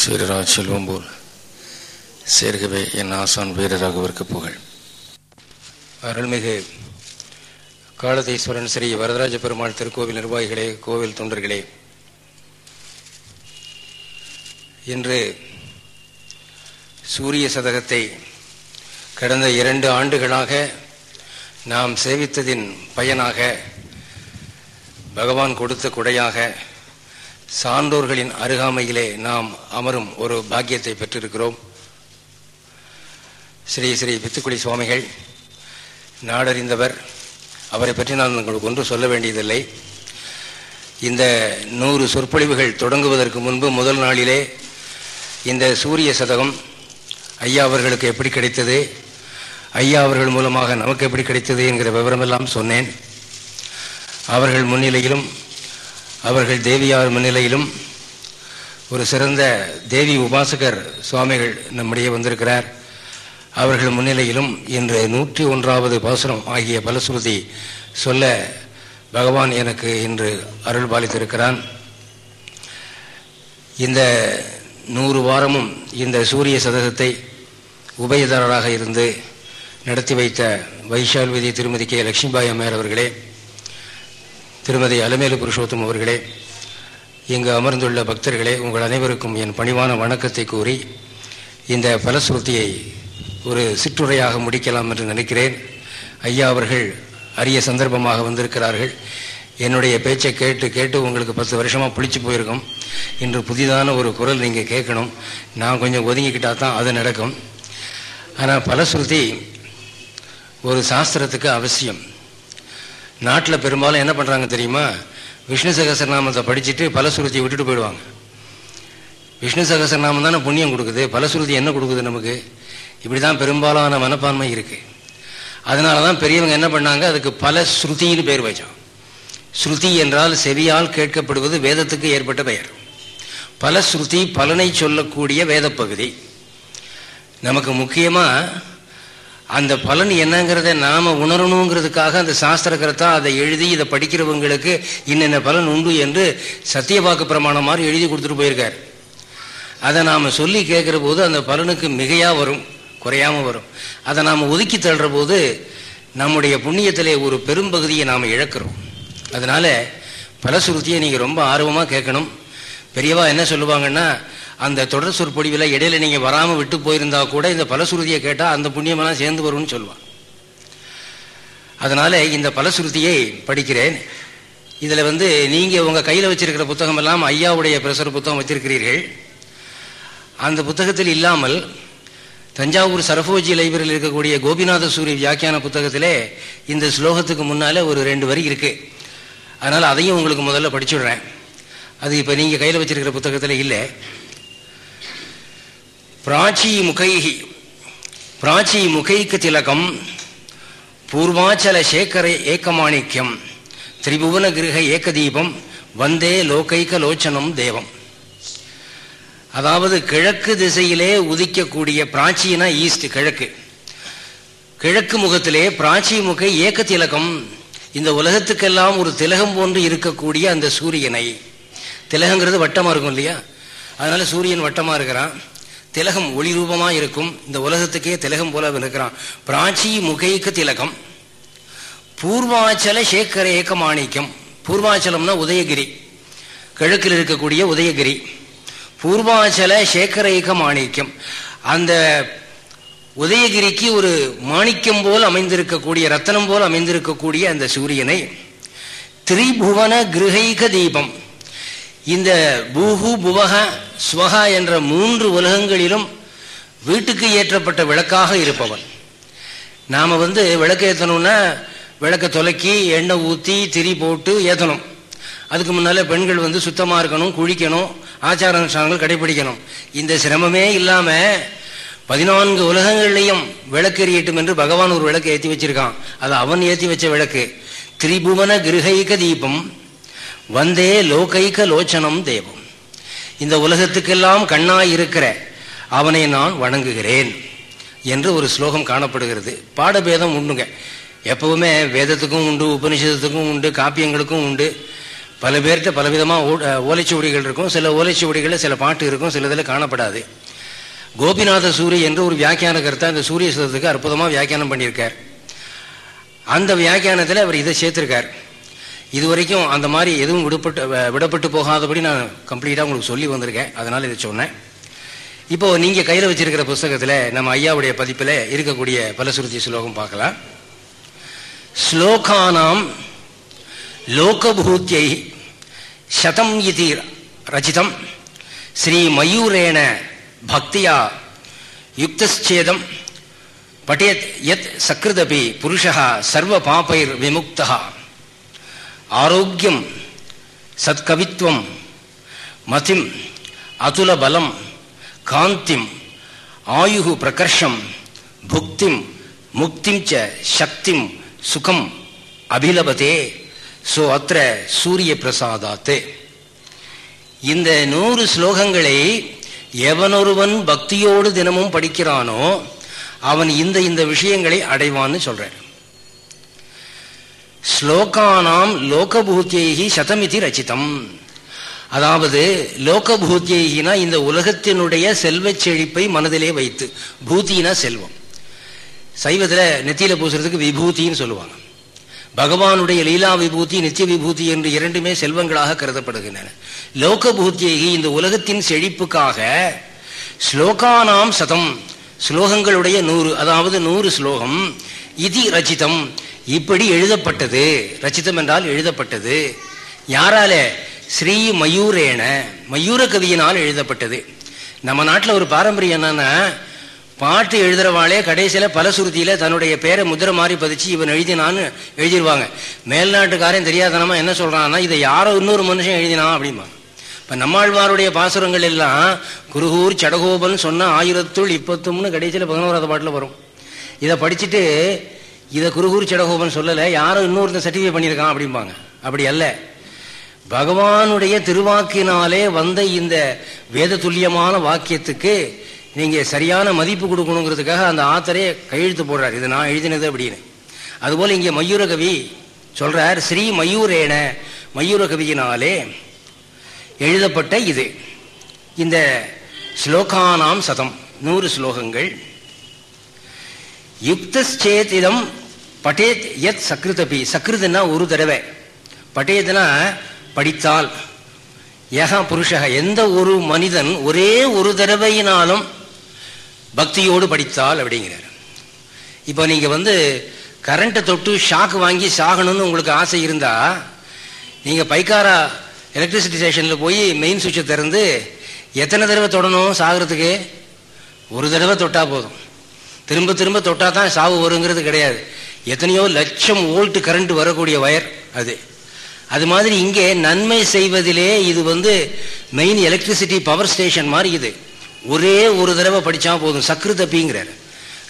சீரராஜ் செல்வம் போல். சேர்கவே என் ஆசான் வீரராகவிற்கு புகழ். அருள்மிகு காலதீஸ்வரன் ஸ்ரீ வரதராஜ பெருமாள் திருக்கோவில் நிர்வாகிகளே கோவில் தொண்டர்களே. இன்று சூரிய சதகத்தை கடந்த இரண்டு ஆண்டுகளாக நாம் சேவித்ததின் பயனாக பகவான் கொடுத்த கொடையாக சான்றோர்களின் அருகாமையிலே நாம் அமரும் ஒரு பாக்கியத்தை பெற்றிருக்கிறோம். ஸ்ரீ ஸ்ரீ பித்துக்குடி சுவாமிகள் நாடறிந்தவர் அவரை பற்றி நான் உங்களுக்கு ஒன்று சொல்ல வேண்டியதில்லை. இந்த நூறு சொற்பொழிவுகள் தொடங்குவதற்கு முன்பு முதல் நாளிலே இந்த சூரிய சதகம் ஐயா அவர்களுக்கு எப்படி கிடைத்தது ஐயா அவர்கள் மூலமாக நமக்கு எப்படி கிடைத்தது என்கிற விவரமெல்லாம் சொன்னேன். அவர்கள் முன்னிலையிலும் அவர்கள் தேவியார் முன்னிலையிலும் ஒரு சிறந்த தேவி உபாசகர் சுவாமிகள் நம்மிடையே வந்திருக்கிறார். அவர்கள் முன்னிலையிலும் இன்று நூற்றி ஒன்றாவது பாசுரம் ஆகிய பலசுருதி சொல்ல பகவான் எனக்கு இன்று அருள் பாலித்திருக்கிறான். இந்த நூறு வாரமும் இந்த சூரிய சதகத்தை உபயதாரராக இருந்து நடத்தி வைத்த வைஷால்வதி திருமதி கே. லட்சுமிபாய் அம்மையார் அவர்களே திருமதி அலமேலு புருஷோத்தம் அவர்களே இங்கு அமர்ந்துள்ள பக்தர்களே உங்கள் அனைவருக்கும் என் பணிவான வணக்கத்தை கூறி இந்த பலஸ்ருதியை ஒரு சிற்றுரையாக முடிக்கலாம் என்று நினைக்கிறேன். ஐயா அவர்கள் அரிய சந்தர்ப்பமாக வந்திருக்கிறார்கள். என்னுடைய பேச்சை கேட்டு கேட்டு உங்களுக்கு பத்து வருஷமாக புளிச்சு போயிருக்கோம். இன்று புதிதான ஒரு குரல் நீங்கள் கேட்கணும். நான் கொஞ்சம் ஒதுங்கிக்கிட்டா தான் அது நடக்கும். ஆனால் பலஸ்ருதி ஒரு சாஸ்திரத்துக்கு அவசியம். நாட்டில் பெரும்பாலும் என்ன பண்ணுறாங்க தெரியுமா? விஷ்ணு சகசரநாமத்தை படிச்சுட்டு பலசுருத்தியை விட்டுட்டு போயிடுவாங்க. விஷ்ணு சகசரநாமம் தானே புண்ணியம் கொடுக்குது. பலசுருதி என்ன கொடுக்குது நமக்கு? இப்படி தான் பெரும்பாலான மனப்பான்மை இருக்குது அதனால தான் பெரியவங்க என்ன பண்ணாங்க? அதுக்கு பல ஸ்ருதின்னு பேர் வச்சோம். ஸ்ருதி என்றால் செவியால் கேட்கப்படுவது வேதத்துக்கு ஏற்பட்ட பெயர். பல ஸ்ருதி பலனை சொல்லக்கூடிய வேத பகுதி நமக்கு முக்கியமாக அந்த பலன் என்னங்கிறத நாம் உணரணுங்கிறதுக்காக அந்த சாஸ்திரக்கரத்தா அதை எழுதி இதை படிக்கிறவங்களுக்கு இன்னென்ன பலன் உண்டு என்று சத்தியவாக்கு பிரமாணம் மாதிரி எழுதி கொடுத்துட்டு போயிருக்கார். அதை நாம் சொல்லி கேட்குற போது அந்த பலனுக்கு மிகையாக வரும் குறையாமல் வரும். அதை நாம் ஒதுக்கி தள்ளுற போது நம்முடைய புண்ணியத்தில் ஒரு பெரும்பகுதியை நாம் இழக்கிறோம். அதனால் பலசுருத்தியை நீங்கள் ரொம்ப ஆர்வமாக கேட்கணும். பெரியவா என்ன சொல்லுவாங்கன்னா அந்த தொடர் சொற்பொழிவில் இடையில நீங்கள் வராமல் விட்டு போயிருந்தா கூட இந்த பலசுருதியை கேட்டால் அந்த புண்ணியமெல்லாம் சேர்ந்து வரும்னு சொல்லுவான். அதனால இந்த பலசுருதியை படிக்கிறேன். இதில் வந்து நீங்கள் உங்கள் கையில் வச்சிருக்கிற புத்தகம் எல்லாம் ஐயாவுடைய பிரசர புத்தகம் வச்சிருக்கிறீர்கள். அந்த புத்தகத்தில் இல்லாமல் தஞ்சாவூர் சரபோஜி லைப்ரரியில் இருக்கக்கூடிய கோபிநாத சூரிய வியாக்கியான புத்தகத்திலே இந்த ஸ்லோகத்துக்கு முன்னாலே ஒரு ரெண்டு வரி இருக்கு. அதனால் அதையும் உங்களுக்கு முதல்ல படிச்சுடுறேன். அது இப்போ நீங்கள் கையில் வச்சிருக்கிற புத்தகத்தில் இல்லை. பிராச்சி முகைஹி பிராச்சி முகைக்கு திலகம் பூர்வாச்சல சேகர ஏக்கமாணிக்கியம் திரிபுவன கிரக ஏகதீபம் வந்தே லோகைக்க லோச்சனம் தேவம். அதாவது கிழக்கு திசையிலே உதிக்கக்கூடிய பிராச்சீன ஈஸ்ட் கிழக்கு. கிழக்கு முகத்திலே பிராச்சி முகை ஏக்க திலகம் இந்த உலகத்துக்கெல்லாம் ஒரு திலகம் போன்று இருக்கக்கூடிய அந்த சூரியனை. திலகங்கிறது வட்டமாக இருக்கும் இல்லையா? அதனால சூரியன் வட்டமாக இருக்கிறான். திலகம் ஒளி ரூபமாக இருக்கும். இந்த உலகத்துக்கே திலகம் போல இருக்கிறான். பிராச்சி முகைக்கு திலகம். பூர்வாச்சல சேக்கர ஏக்க மாணிக்கம் பூர்வாச்சலம்னா உதயகிரி. கிழக்கில் இருக்கக்கூடிய உதயகிரி. பூர்வாச்சல சேக்கரேக மாணிக்கம் அந்த உதயகிரிக்கு ஒரு மாணிக்கம் போல் அமைந்திருக்கக்கூடிய ரத்தனம் போல் அமைந்திருக்கக்கூடிய அந்த சூரியனை திரிபுவன கிரகைக தீபம். இந்த பூஹு புவக ஸ்வகா என்ற மூன்று உலகங்களிலும் வீட்டுக்கு ஏற்றப்பட்ட விளக்காக இருப்பவன். நாம் வந்து விளக்கு ஏற்றணும்னா விளக்க தொலைக்கி எண்ணெய் ஊற்றி திரி போட்டு ஏற்றணும் அதுக்கு முன்னால் பெண்கள் வந்து சுத்தமாக இருக்கணும் குளிக்கணும் ஆச்சார அனுஷ்டானங்கள் கடைபிடிக்கணும். இந்த சிரமமே இல்லாமல் பதினான்கு உலகங்கள்லையும் விளக்கு எறியட்டும் என்று பகவான் ஒரு விளக்கு ஏற்றி வச்சிருக்கான். அது அவன் ஏற்றி வச்ச விளக்கு. திரிபுவன கிருகைக தீபம். வந்தே லோகைக லோச்சனம் தேவம். இந்த உலகத்துக்கெல்லாம் கண்ணாய் இருக்கிற அவனை நான் வணங்குகிறேன் என்று ஒரு ஸ்லோகம் காணப்படுகிறது. பாடபேதம் உண்டுங்க. எப்பவுமே வேதத்துக்கும் உண்டு உபனிஷத்துக்கும் உண்டு காப்பியங்களுக்கும் உண்டு. பல பேர்கிட்ட பலவிதமாக ஓலைச்சுவடிகள் இருக்கும். சில ஓலைச்சுவடிகளில் சில பாட்டு இருக்கும் சில இதில் காணப்படாது. கோபிநாத சூரிய என்று ஒரு வியாக்கியான கருத்தை இந்த சூரிய சதத்துக்கு அற்புதமாக வியாக்கியானம் பண்ணியிருக்கார். அந்த வியாக்கியானத்தில் அவர் இதை சேர்த்திருக்கார். இது வரைக்கும் அந்த மாதிரி எதுவும் விடுபட்டு விடப்பட்டு போகாதபடி நான் கம்ப்ளீட்டாக உங்களுக்கு சொல்லி வந்திருக்கேன். அதனால் இதை சொன்னேன். இப்போ நீங்கள் கையில் வச்சிருக்கிற புஸ்தகத்தில் நம்ம ஐயாவுடைய பதிப்பில் இருக்கக்கூடிய பலசுருதி ஸ்லோகம் பார்க்கலாம். ஸ்லோகானாம் லோகபூத்தியை சதம் இது ரச்சிதம் ஸ்ரீ மயூரேன பக்தியா யுக்தச்சேதம் பட்டேத் யத் சக்ருதபி புருஷா சர்வ பாப்பைர் விமுக்தா. ஆரோக்கியம் சத்கவித்வம் மதிம் அதுல பலம் காந்திம் ஆயு பிரகர்ஷம் புக்திம் முக்திம் ச சக்திம் சுகம் அபிலபதே சோ அத்திர சூரிய பிரசாதாத்து. இந்த நூறு ஸ்லோகங்களை எவனொருவன் பக்தியோடு தினமும் படிக்கிறானோ அவன் இந்த இந்த விஷயங்களை அடைவான்னு சொல்றேன் ஸ்லோகானாம் லோகபூத்தியகி சதமிதி ரச்சிதம். அதாவது லோகபூத்தியகினா இந்த உலகத்தினுடைய செல்வச் செழிப்பை மனதிலே வைத்து பூத்தினா செல்வம். சைவத்தில் நெத்தியில பூசுறதுக்கு விபூத்தின்னு சொல்லுவாங்க. பகவானுடைய லீலா விபூதி நித்திய விபூதி என்று இரண்டுமே செல்வங்களாக கருதப்படுகின்றன. லோகபூத்தியகி இந்த உலகத்தின் செழிப்புக்காக ஸ்லோகானாம் சதம் ஸ்லோகங்களுடைய நூறு அதாவது நூறு ஸ்லோகம் இதி ரச்சிதம். இப்படி எழுதப்பட்டது. ரச்சிதம் என்றால் எழுதப்பட்டது. யாரால? ஸ்ரீ மயூரேன மயூர கவியினால் எழுதப்பட்டது. நம்ம நாட்டில் ஒரு பாரம்பரியம் என்னன்னா பாட்டு எழுதுறவாளே கடைசியில் பலசுருதியில் தன்னுடைய பேரை முதிரை மாதிரி பதிச்சு இவன் எழுதினான்னு எழுதிடுவாங்க மேல்நாட்டுக்காரன் தெரியாதனமா என்ன சொல்றான்னா இதை யாரோ இன்னொரு மனுஷன் எழுதினா அப்படிமா இப்போ நம்மாழ்வாருடைய பாசுரங்கள் எல்லாம் குருகூர் சடகோபன் சொன்ன ஆயிரத்துள் இப்பத்தும்னு கடைசியில் பதினோராவது பாட்டில் வரும். இதை படிச்சுட்டு இதை குருகுரு சடகோபன் சொல்லலை யாரும் இன்னொருத்தன் சர்டிஃபிகேட் பண்ணியிருக்கான் அப்படிம்பாங்க. அப்படி அல்ல. பகவானுடைய திருவாக்கினாலே வந்த இந்த வேத துல்லியமான வாக்கியத்துக்கு நீங்கள் சரியான மதிப்பு கொடுக்கணுங்கிறதுக்காக அந்த ஆத்தரே கையெழுத்து போடுறார். இது நான் எழுதினது அப்படின்னு. அதுபோல் இங்கே மயூரகவி சொல்கிறார் ஸ்ரீ மயூரேன மயூரகவியினாலே எழுதப்பட்ட இது. இந்த ஸ்லோகானாம் சதம் நூறு ஸ்லோகங்கள். யுக்தேத் பட்டேத் எத் சக்ருதபி. சக்ருதுன்னா ஒரு தடவை. பட்டேதுனா படித்தால். ஏகா புருஷக எந்த ஒரு மனிதன் ஒரே ஒரு தடவையினாலும் பக்தியோடு படித்தால் அப்படிங்கிறார். இப்போ நீங்கள் வந்து கரண்ட்டை தொட்டு ஷாக்கு வாங்கி சாகணும்னு உங்களுக்கு ஆசை இருந்தால் நீங்கள் பைக்காரா எலக்ட்ரிசிட்டி ஸ்டேஷனில் போய் மெயின் சுவிட்சை திறந்து எத்தனை தடவை தொடணும் சாகிறதுக்கு? ஒரு தடவை தொட்டால் போதும். திரும்ப திரும்ப தொட்டால் தான் சாவு வருங்கிறது கிடையாது. எத்தனையோ லட்சம் ஓல்ட்டு கரண்ட் வரக்கூடிய வயர் அது. அது மாதிரி இங்கே நன்மை செய்வதிலே இது வந்து மெயின் எலக்ட்ரிசிட்டி பவர் ஸ்டேஷன் மாதிரி இது. ஒரே ஒரு தடவை படித்தா போதும். சக்ருதப்பிங்கிறார்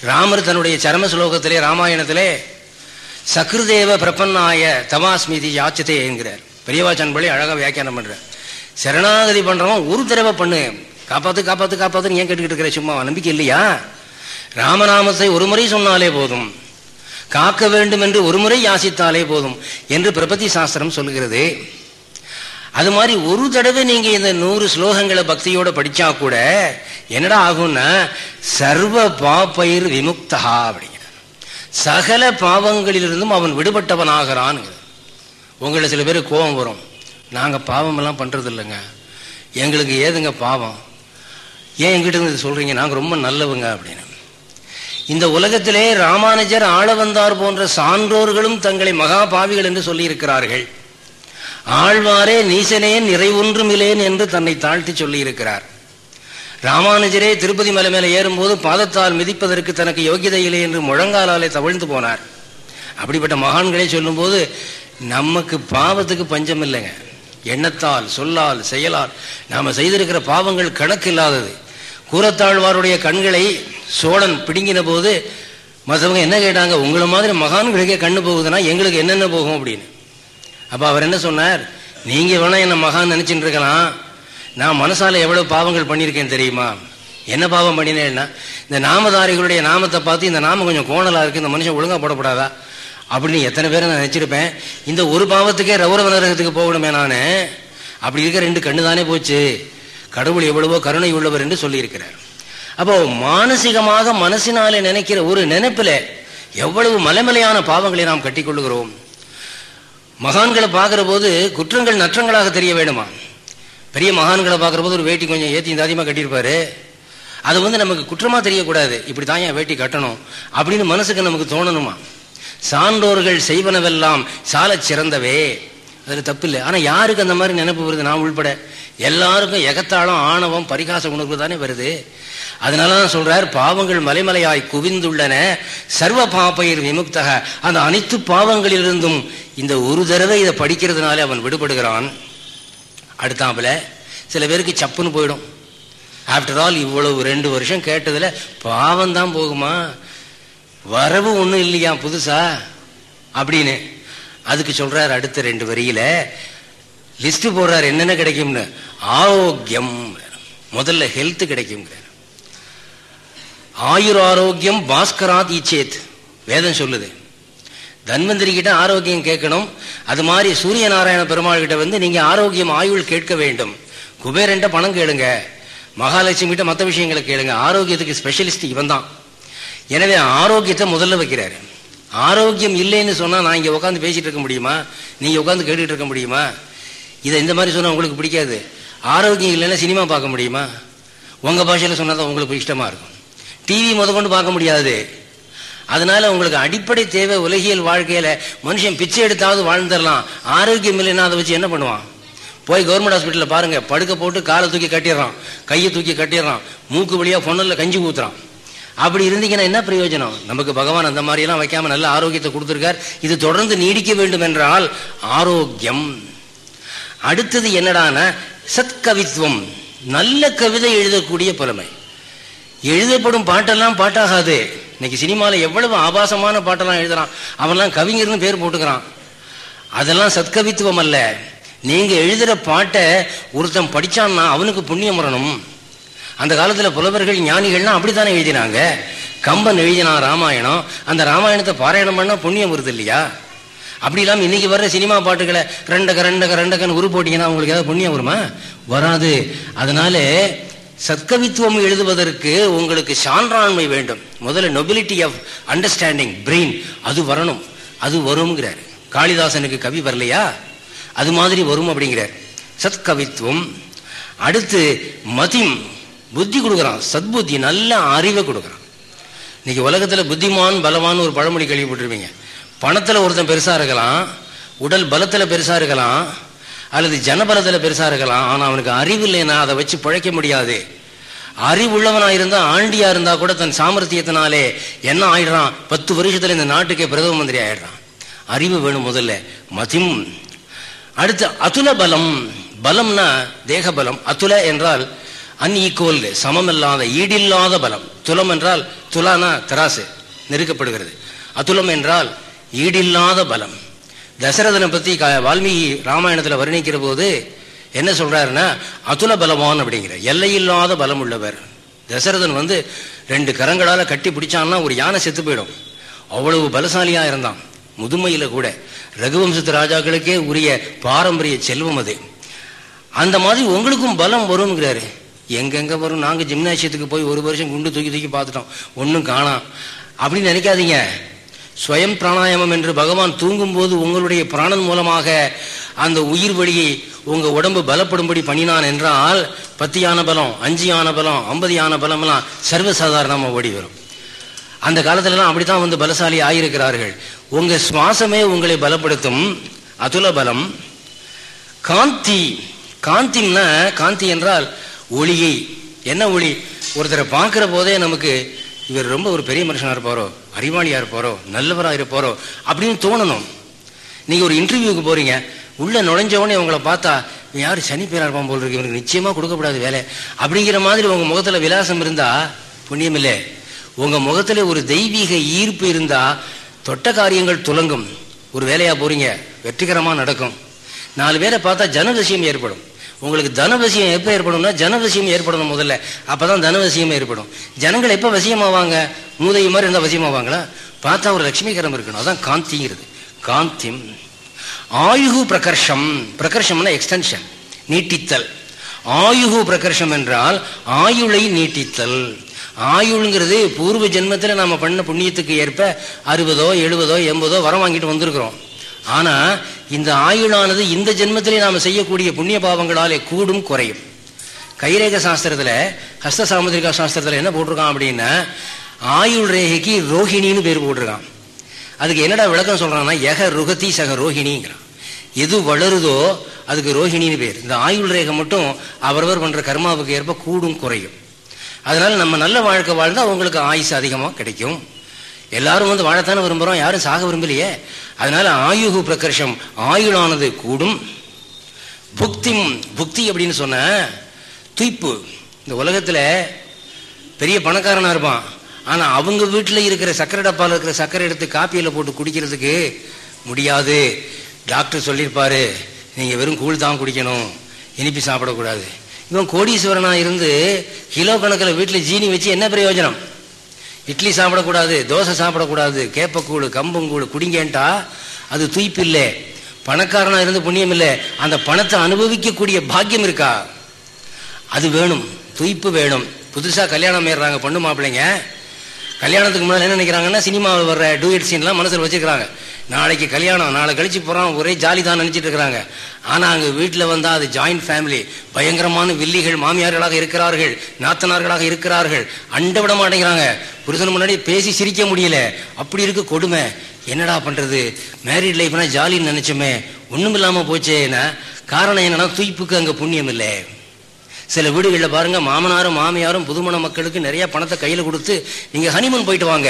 ராமர் தன்னுடைய சரம ஸ்லோகத்திலே ராமாயணத்திலே சக்ருதேவ பிரபன்னாய தமாஸ்மிதி யாச்சதே என்கிறார். பெரியவா சன்பள்ளி அழகாக வியாக்கியானம் பண்றார். சரணாகதி பண்ணுறவன் ஒரு தடவை பண்ணு. காப்பாற்று காப்பாற்று காப்பாற்றுன்னு ஏன் கேட்டுக்கிட்டு இருக்கிற? சும்மா நம்பிக்கை இல்லையா? ராமநாமத்தை ஒரு முறை சொன்னாலே போதும். காக்க வேண்டும் என்று ஒரு முறை யாசித்தாலே போதும் என்று பிரபதி சாஸ்திரம் சொல்லுகிறது. அது மாதிரி ஒரு தடவை நீங்க இந்த நூறு ஸ்லோகங்களை பக்தியோட படிச்சா கூட என்னடா ஆகும்னா சர்வ பாப்பயிர் விமுக்தா அப்படிங்கிற சகல பாவங்களிலிருந்தும் அவன் விடுபட்டவனாகிறான் உங்களை சில பேர் கோபம் வரும். நாங்கள் பாவம் எல்லாம் பண்றது இல்லைங்க எங்களுக்கு ஏதுங்க பாவம்? ஏன் எங்கிட்ட இருந்து சொல்றீங்க? நாங்கள் ரொம்ப நல்லவங்க அப்படின்னு. இந்த உலகத்திலே ராமானுஜர் ஆள வந்தார் போன்ற சான்றோர்களும் தங்களை மகா பாவிகள் என்று சொல்லியிருக்கிறார்கள். ஆழ்வாரே நீசனேன் நிறைவொன்றுமில்லேன் என்று தன்னை தாழ்த்தி சொல்லியிருக்கிறார். ராமானுஜரே திருப்பதி மலை மேலே ஏறும்போது பாதத்தால் மிதிப்பதற்கு தனக்கு யோகியதை இல்லை என்று முழங்காலாலே தவிழ்ந்து போனார். அப்படிப்பட்ட மகான்களை சொல்லும்போது நமக்கு பாவத்துக்கு பஞ்சம் இல்லைங்க. எண்ணத்தால் சொல்லால் செயலால் நாம செய்திருக்கிற பாவங்கள் கணக்கு இல்லாதது. கூரத்தாழ்வாருடைய கண்களை சோழன் பிடுங்கின போது மற்றவங்க என்ன கேட்டாங்க உங்களை மாதிரி மகான்களுக்கே கண்ணு போகுதுன்னா எங்களுக்கு என்னென்ன போகும்? அப்படின்னு. அப்போ அவர் என்ன சொன்னார் நீங்கள் வேணா என்ன மகான் நினச்சின்னு இருக்கலாம். நான் மனசால் எவ்வளவு பாவங்கள் பண்ணியிருக்கேன் தெரியுமா? என்ன பாவம் பண்ணினேன்னா இந்த நாமதாரிகளுடைய நாமத்தை பார்த்து இந்த நாமம் கொஞ்சம் கோணலாக இருக்குது இந்த மனுஷன் ஒழுங்காக போடப்படாதா? அப்படின்னு எத்தனை பேரை நான் நினச்சிருப்பேன். இந்த ஒரு பாவத்துக்கே ரௌரவ நரகத்துக்கு போகணுமே நான். அப்படி இருக்க ரெண்டு கண்ணு தானே போச்சு. கடவுள் எவ்வளவோ கருணை உள்ளவர் என்று சொல்லியிருக்கிறார். அப்போ மானசீகமாக மனசினாலே நினைக்கிற ஒரு நினைப்பில் எவ்வளவு மலைமலையான பாவங்களை நாம் கட்டிக்கொள்ளுகிறோம். மகான்களை பார்க்குற போது குற்றங்கள் நற்றங்களாக தெரிய வேண்டுமா? பெரிய மகான்களை பார்க்குற போது ஒரு வேட்டி கொஞ்சம் ஏற்றி தாதியமாக கட்டியிருப்பாரு. அது வந்து நமக்கு குற்றமாக தெரியக்கூடாது. இப்படி தான் என் வேட்டி கட்டணும் அப்படின்னு மனசுக்கு நமக்கு தோணணுமா? சான்றோர்கள் செய்வனவெல்லாம் சால சிறந்தவே. அதில் தப்பு இல்லை ஆனால் யாருக்கு அந்த மாதிரி நினைப்பு வருது? நான் உள்பட எல்லாருக்கும் எகத்தாளம் ஆணவம் பரிகாச உணர்வு தானே வருது. அதனால தான் சொல்றார் பாவங்கள் மலைமலையாய் குவிந்துள்ளன சர்வ பாப்பயிர் விமுக்தக. அந்த அனைத்து பாவங்களிலிருந்தும் இந்த ஒரு தடவை இதை படிக்கிறதுனால அவன் விடுபடுகிறான். அடுத்தாப்புல சில பேருக்கு சப்புன்னு போயிடும். ஆஃப்டர் ஆல் இவ்வளவு ரெண்டு வருஷம் கேட்டதில் பாவம் தான் போகுமா? வரவு ஒன்றும் இல்லையா புதுசா? அப்படின்னு. அதுக்கு சொல்றார் அடுத்த ரெண்டு வரியில லிஸ்ட் போடுறார் என்னென்ன கிடைக்கும்னு. ஆரோக்கியம். முதல்ல ஹெல்த் கிடைக்குங்கிறார் ஆயுர் ஆரோக்கியம் பாஸ்கராத் ஈச்சேத். வேதம் சொல்லுது. தன்வந்திரி கிட்ட ஆரோக்கியம் கேட்கணும். அது மாதிரி சூரிய நாராயண பெருமாள் கிட்ட வந்து நீங்க ஆரோக்கியம் ஆயுள் கேட்க வேண்டும். குபேரன்ட்ட பணம் கேளுங்க. மகாலட்சுமி கிட்ட மற்ற விஷயங்களை கேளுங்க. ஆரோக்கியத்துக்கு ஸ்பெஷலிஸ்ட் இவன் தான் எனவே ஆரோக்கியத்தை முதல்ல வைக்கிறாரு. ஆரோக்கியம் இல்லைன்னு சொன்னா நான் இங்க உட்காந்து பேசிட்டு இருக்க முடியுமா? நீங்க உட்காந்து கேட்டுட்டு இருக்க முடியுமா? இதை இந்த மாதிரி சொன்னா உங்களுக்கு பிடிக்காது. ஆரோக்கியம் இல்லைன்னா சினிமா பார்க்க முடியுமா? உங்க பாஷையில சொன்னால் தான் உங்களுக்கு இஷ்டமா இருக்கும். டிவி முதற்கொண்டு பார்க்க முடியாது. அதனால உங்களுக்கு அடிப்படை தேவை உலகியல் வாழ்க்கையில மனுஷன் பிச்சை எடுத்தாவது வாழ்ந்துடலாம். ஆரோக்கியம் இல்லைன்னா அதை வச்சு என்ன பண்ணுவான்? போய் கவர்மெண்ட் ஹாஸ்பிட்டலில் பாருங்க. படுக்க போட்டு காலை தூக்கி கட்டிடுறான். கையை தூக்கி கட்டிடுறான். மூக்கு வழியா பொண்ணல்ல கஞ்சி ஊத்துறான். அப்படி இருந்தீங்கன்னா என்ன பிரயோஜனம்? நமக்கு பகவான் அந்த மாதிரி எல்லாம் வைக்காம நல்ல ஆரோக்கியத்தை கொடுத்துருக்கார். இது தொடர்ந்து நீடிக்க வேண்டும் என்றால் ஆரோக்கியம். அடுத்தது என்னடான சத்கவித்துவம். நல்ல கவிதை எழுதக்கூடிய புலமை. எழுதப்படும் பாட்டெல்லாம் பாட்டாகாது. இன்னைக்கு சினிமாவில் எவ்வளவு ஆபாசமான பாட்டெல்லாம் எழுதுறான் அவன்லாம் கவிஞர்னு பேர் போட்டுக்கிறான். அதெல்லாம் சத்கவித்துவம் அல்ல. நீங்க எழுதுற பாட்டை ஒருத்தன் படிச்சான்னா அவனுக்கு புண்ணியம் வரணும். அந்த காலத்தில் புலவர்கள் ஞானிகள்லாம் அப்படித்தானே எழுதினாங்க? கம்பன் எழுதினான் ராமாயணம். அந்த ராமாயணத்தை பாராயணம் பண்ணா புண்ணியம் வருது இல்லையா? அப்படி இல்லாமல் இன்னைக்கு வர்ற சினிமா பாட்டுகளை ரெண்டக ரெண்டக ரெண்டகன்னு உரு போட்டிங்கன்னா உங்களுக்கு ஏதாவது புண்ணியம் வருமா? வராது. அதனால சத்கவித்துவம் எழுதுவதற்கு உங்களுக்கு சான்றாண்மை வேண்டும். முதல்ல நொபிலிட்டி ஆஃப் அண்டர்ஸ்டாண்டிங் பிரெயின் அது வரணும். அது வரும்ங்கிறார். காளிதாசனுக்கு கவி வரலையா? அது மாதிரி வரும் அப்படிங்கிறார். சத்கவித்துவம். அடுத்து மதிம். புத்தி கொடுக்குறான். சத்புத்தி நல்ல அறிவை கொடுக்குறான். இன்னைக்கு உலகத்தில் புத்திமான் பலவான் ஒரு பழமொழி கேள்விப்பட்டிருப்பீங்க. பணத்தில் ஒருத்தன் பெருசாக இருக்கலாம் உடல் பலத்தில் பெருசாக இருக்கலாம் அல்லது ஜனபலத்தில் பெருசாக இருக்கலாம் ஆனால் அவனுக்கு அறிவு இல்லைன்னா அதை வச்சு பிழைக்க முடியாது. அறிவுள்ளவனாக இருந்தால் ஆண்டியாக இருந்தால் கூட தன் சாமர்த்தியத்தினாலே என்ன ஆயிடுறான்? பத்து வருஷத்தில் இந்த நாட்டுக்கே பிரதம மந்திரி ஆயிடுறான். அறிவு வேணும் முதல்ல. மதிம். அடுத்து அதுல பலம் பலம்னா தேக பலம் அதுல என்றால் அன்ஈக்குவல் சமமில்லாத ஈடில்லாத பலம். துலம் என்றால் துலானா தராசு நெருக்கப்படுகிறது. அதுலம் என்றால் ஈடில்லாத பலம். தசரதனை பற்றி க- வால்மீகி ராமாயணத்தில் வர்ணிக்கிற போது என்ன சொல்கிறாருன்னா அதுல பலவான் அப்படிங்கிற எல்லையில்லாத பலம் உள்ளவர். தசரதன் வந்து ரெண்டு கரங்களால் கட்டி பிடிச்சான்னா ஒரு யானை செத்து போயிடும். அவ்வளவு பலசாலியாக இருந்தான். முதுமையில் கூட. ரகுவம்சத்து ராஜாக்களுக்கே உரிய பாரம்பரிய செல்வம் அது. அந்த மாதிரி உங்களுக்கும் பலம் வரும்ங்கிறாரு. எங்கெங்கே வரும்? நாங்கள் ஜிம்னாசியத்துக்கு போய் ஒரு வருஷம் குண்டு தூக்கி தூக்கி பார்த்துட்டோம். ஒன்றும் காணாம். அப்படின்னு நினைக்காதீங்க. ஸ்வயம் பிராணாயாமம் என்று பகவான் தூங்கும்போது உங்களுடைய பிராணன் மூலமாக அந்த உயிர் வழியை உங்கள் உடம்பு பலப்படும்படி பண்ணினான் என்றால் பத்தியான பலம் அஞ்சு யான பலம் ஐம்பது யான பலம்லாம் சர்வசாதாரணமாக ஓடி வரும். அந்த காலத்துலலாம் அப்படித்தான் வந்து பலசாலி ஆகியிருக்கிறார்கள் உங்கள் சுவாசமே உங்களை பலப்படுத்தும். அதுல பலம். காந்தி. காந்தின்னா காந்தி என்றால் ஒளியை. என்ன ஒளி? ஒருத்தரை பார்க்குற போதே நமக்கு இவர் ரொம்ப ஒரு பெரிய மனுஷனாக இருப்பாரோ? அறிவாளியாக இருப்பாரோ? நல்லவராக இருப்பாரோ? அப்படின்னு தோணணும். நீங்கள் ஒரு இன்டர்வியூக்கு போகிறீங்க உள்ளே நுழைஞ்சவனே உங்களை பார்த்தா யார்? சனி பேராக இருப்பான் போல் இருக்கு. இவனுக்கு நிச்சயமாக கொடுக்கப்படாது வேலை. அப்படிங்கிற மாதிரி உங்கள் முகத்தில் விலாசம் இருந்தால் புண்ணியம் இல்லை. முகத்தில் ஒரு தெய்வீக ஈர்ப்பு இருந்தால் தொட்ட காரியங்கள் துலங்கும். ஒரு வேலையாக போகிறீங்க வெற்றிகரமாக நடக்கும். நாலு பேரை பார்த்தா ஜனதிசயம் ஏற்படும். உங்களுக்கு தனவசியம் எப்போ ஏற்படும்னா ஜனவசியம் ஏற்படணும் முதல்ல. அப்போ தான் தனவசியம் ஏற்படும். ஜனங்கள் எப்போ வசியமாவாங்க? மூதை மாதிரி இருந்தால் வசியமாவாங்களா? பார்த்தா ஒரு லட்சுமிகரம் இருக்கணும். அதான் காந்திங்கிறது. காந்திம். ஆயுகு பிரகர்ஷம். பிரகர்ஷம்னா எக்ஸ்டென்ஷன் நீட்டித்தல். ஆயுகு பிரகர்ஷம் என்றால் ஆயுளை நீட்டித்தல். ஆயுள்ங்கிறது பூர்வ ஜென்மத்தில் நாம் பண்ண புண்ணியத்துக்கு ஏற்ப அறுபதோ எழுபதோ எண்பதோ வரம் வாங்கிட்டு வந்திருக்கிறோம். ஆனால் இந்த ஆயுளானது இந்த ஜென்மத்திலே நாம் செய்யக்கூடிய புண்ணிய பாவங்களாலே கூடும் குறையும். கைரேக சாஸ்திரத்தில் ஹஸ்த சாமுதிரிகா சாஸ்திரத்தில் என்ன போட்டிருக்கான் அப்படின்னா ஆயுள் ரேகைக்கு ரோஹிணின்னு பேர் போட்டிருக்கான். அதுக்கு என்னடா விளக்கம் சொல்கிறான்னா எக ருகதி சக ரோஹிணிங்கிறான் எது வளருதோ அதுக்கு ரோஹிணின்னு பேர். இந்த ஆயுள் ரேகை மட்டும் அவரவர் பண்ணுற கர்மாவுக்கு ஏற்ப கூடும் குறையும். அதனால் நம்ம நல்ல வாழ்க்கை வாழ்ந்தால் உங்களுக்கு ஆயுசு அதிகமாக கிடைக்கும். எல்லாரும் வந்து வாழத்தானே விரும்புகிறோம் யாரும் சாக விரும்பலையே. அதனால ஆயுகு பிரகர்ஷம் ஆயுளானது கூடும். புக்திம் புக்தி அப்படின்னு சொன்ன துய்ப்பு. இந்த உலகத்தில் பெரிய பணக்காரனாக இருப்பான். ஆனால் அவங்க வீட்டில் இருக்கிற சக்கரை டப்பாவில் இருக்கிற சக்கரை எடுத்து காப்பியில் போட்டு குடிக்கிறதுக்கு முடியாது. டாக்டர் சொல்லியிருப்பாரு நீங்கள் வெறும் கூழ் தான் குடிக்கணும். இனிப்பி சாப்பிடக்கூடாது. இவன் கோடீஸ்வரனா இருந்து கிலோ கணக்கில் வீட்டில் ஜீனி வச்சு என்ன பிரயோஜனம்? இட்லி சாப்பிடக்கூடாது தோசை சாப்பிடக்கூடாது கேப்பக்கூழ் கம்பங்கூழ் குடிங்கேன்ட்டா அது துய்ப்பு இல்லை பணக்காரனாக இருந்து புண்ணியம் இல்லை அந்த பணத்தை அனுபவிக்கக்கூடிய பாக்கியம் இருக்கா? அது வேணும். துய்ப்பு வேணும். புதுசாக கல்யாணம் ஏறுறாங்க பொண்ணு மாப்பிள்ளைங்க. கல்யாணத்துக்கு முன்னாடி என்ன நினைக்கிறாங்கன்னா சினிமாவில் வர்ற டூயட் சீன்லாம் மனசில் வச்சுக்கிறாங்க. நாளைக்கு கல்யாணம் நாளை கழிச்சு போகிறோம் ஒரே ஜாலி தான் நினச்சிட்டு இருக்கிறாங்க. ஆனால் அங்கே வீட்டில் வந்தால் அது ஜாயிண்ட் ஃபேமிலி பயங்கரமான வில்லிகள் மாமியார்களாக இருக்கிறார்கள் நாத்தனார்களாக இருக்கிறார்கள். அண்ட விட மாட்டேங்கிறாங்க. புருஷன் முன்னாடி பேசி சிரிக்க முடியல. அப்படி இருக்கு கொடுமை. என்னடா பண்றது? மேரிட் லைஃப்னா ஜாலின்னு நினைச்சோமே. ஒண்ணும் இல்லாம போச்சேன்னா காரணம் என்னன்னா துய்ப்புக்கு அங்க புண்ணியம் இல்லை. சில வீடுகளில் பாருங்க மாமனாரும் மாமியாரும் புதுமண மக்களுக்கு நிறைய பணத்தை கையில் கொடுத்து நீங்க ஹனிமூன் போயிட்டு வாங்க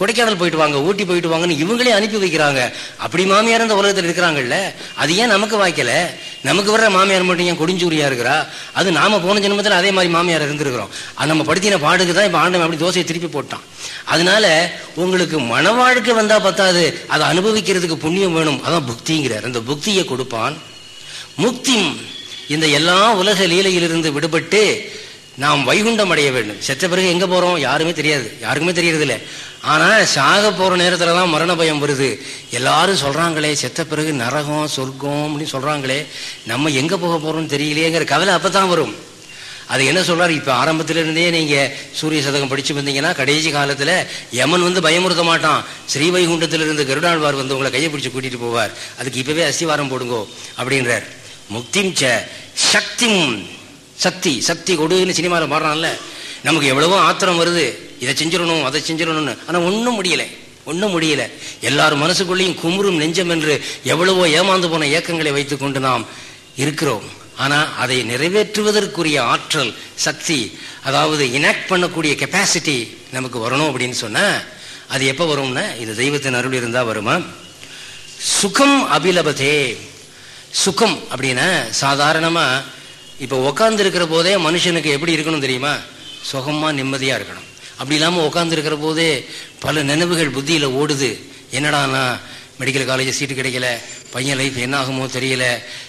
கொடைக்கானல் போயிட்டு வாங்க ஊட்டி போயிட்டு வாங்கன்னு இவங்களே அனுப்பி வைக்கிறாங்க. அப்படி மாமியார் இந்த உலகத்தில் இருக்கிறாங்கல்ல அது ஏன் நமக்கு வாய்க்கல? நமக்கு வர்ற மாமியார் மட்டும் ஏன் கொடிஞ்சூரியா இருக்கிறா? அது நாம போன ஜென்மத்தில் அதே மாதிரி மாமியார் இருந்திருக்கிறோம். அது நம்ம படுத்தின பாடுக்கு தான் இப்ப ஆண்டவன் அப்படி தோசையை திருப்பி போட்டான். அதனால உங்களுக்கு மன வாழ்க்கை வந்தா பத்தாது அதை அனுபவிக்கிறதுக்கு புண்ணியம் வேணும். அதான் புக்திங்கிறார். அந்த புக்தியை கொடுப்பான். முக்தி இந்த எல்லா உலக லீலையிலிருந்து விடுபட்டு நாம் வைகுண்டம் அடைய வேண்டும். செத்த பிறகு எங்கே போகிறோம் யாருமே தெரியாது. யாருக்குமே தெரியறது இல்லை ஆனா சாக போகிற நேரத்தில் தான் மரண பயம் வருது. எல்லாரும் சொல்கிறாங்களே செத்த பிறகு நரகம் சொர்க்கம் அப்படின்னு சொல்கிறாங்களே நம்ம எங்கே போக போகிறோம்னு தெரியலையேங்கிற கவலை அப்போ தான் வரும். அது என்ன சொல்றாரு? இப்போ ஆரம்பத்திலிருந்தே நீங்கள் சூரிய சதகம் படிச்சு வந்தீங்கன்னா கடைசி காலத்தில் யமன் வந்து பயமுறுத்த மாட்டான். ஸ்ரீவைகுண்டத்திலிருந்து கருடாழ்வார் வந்து உங்களை கையை பிடிச்சி கூட்டிகிட்டு போவார். அதுக்கு இப்போவே அஸ்திவாரம் போடுங்கோ அப்படின்றார். முக்திம் சக்திம் சக்தி சக்தி கொடுன்னு சினிமாவில் பாடுறான்ல நமக்கு எவ்வளவோ ஆத்திரம் வருது. இதை செஞ்சிடணும் அதை செஞ்சிடணும்னு. ஆனால் ஒன்றும் முடியலை. ஒன்றும் முடியல. எல்லாரும் மனசுக்குள்ளேயும் குமுறும் நெஞ்சம் என்று எவ்வளவோ ஏமாந்து போன இயக்கங்களை வைத்துக்கொண்டு நாம் இருக்கிறோம். ஆனால் அதை நிறைவேற்றுவதற்குரிய ஆற்றல் சக்தி அதாவது இனாக்ட் பண்ணக்கூடிய கெப்பாசிட்டி நமக்கு வரணும் அப்படின்னு சொன்ன அது எப்போ வரும்னா இது தெய்வத்தின் அருள் இருந்தால் வருமா? சுகம் அபிலபதே. சுகம் அப்படின்னா சாதாரணமாக இப்போ உக்காந்துருக்கிற போதே மனுஷனுக்கு எப்படி இருக்கணும் தெரியுமா? சுகமாக நிம்மதியாக இருக்கணும். அப்படி இல்லாமல் உட்காந்துருக்கிற போதே பல நினைவுகள் புத்தியில் ஓடுது. என்னடானா மெடிக்கல் காலேஜ் சீட்டு கிடைக்கல. பையன் லைஃப் என்ன ஆகுமோ தெரியல.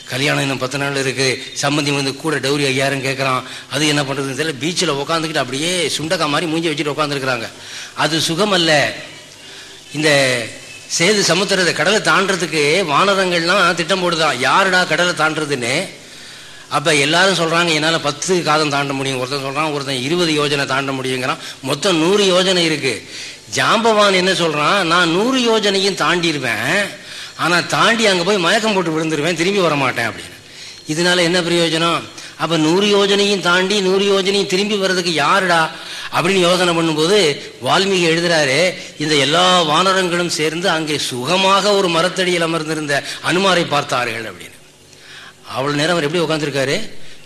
கல்யாணம் இன்னும் பத்து நாள் இருக்குது சம்மந்தி வந்து கூட டௌரி ஐயாயிரம் கேட்குறான். அது என்ன பண்ணுறதுன்னு தெரியல. பீச்சில் உட்காந்துக்கிட்டு அப்படியே சுண்டக்கா மாதிரி மூஞ்சி வச்சுட்டு உட்காந்துருக்குறாங்க அது சுகம் அல்ல இந்த சேது சமுத்திரத்தை கடலை தாண்டதுக்கு வானரங்கள்லாம் திட்டம் போடுதான் யாருடா கடலை தாண்டதுன்னு அப்போ எல்லாரும் சொல்கிறாங்க என்னால் பத்து காதம் தாண்ட முடியும். ஒருத்தன் சொல்கிறான் ஒருத்தன் இருபது யோஜனை தாண்ட முடியுங்கிறான். மொத்தம் நூறு யோஜனை இருக்குது ஜாம்பவான் என்ன சொல்கிறான் நான் நூறு யோஜனையும் தாண்டிடுவேன் ஆனால் தாண்டி அங்கே போய் மயக்கம் போட்டு விழுந்துருவேன் திரும்பி வர மாட்டேன் அப்படின்னு. இதனால என்ன பிரயோஜனம்? அப்ப நூறு யோஜனையும் தாண்டி நூறு யோஜனையும் திரும்பி வர்றதுக்கு யாருடா? அப்படின்னு யோசனை பண்ணும்போது வால்மீகி எழுதுறாரு இந்த எல்லா வானரங்களும் சேர்ந்து அங்கே சுகமாக ஒரு மரத்தடியில் அமர்ந்திருந்த அனுமாரை பார்த்தார்கள் அப்படின்னு. அவ்வளவு நேரம் அவர் எப்படி உட்காந்துருக்காரு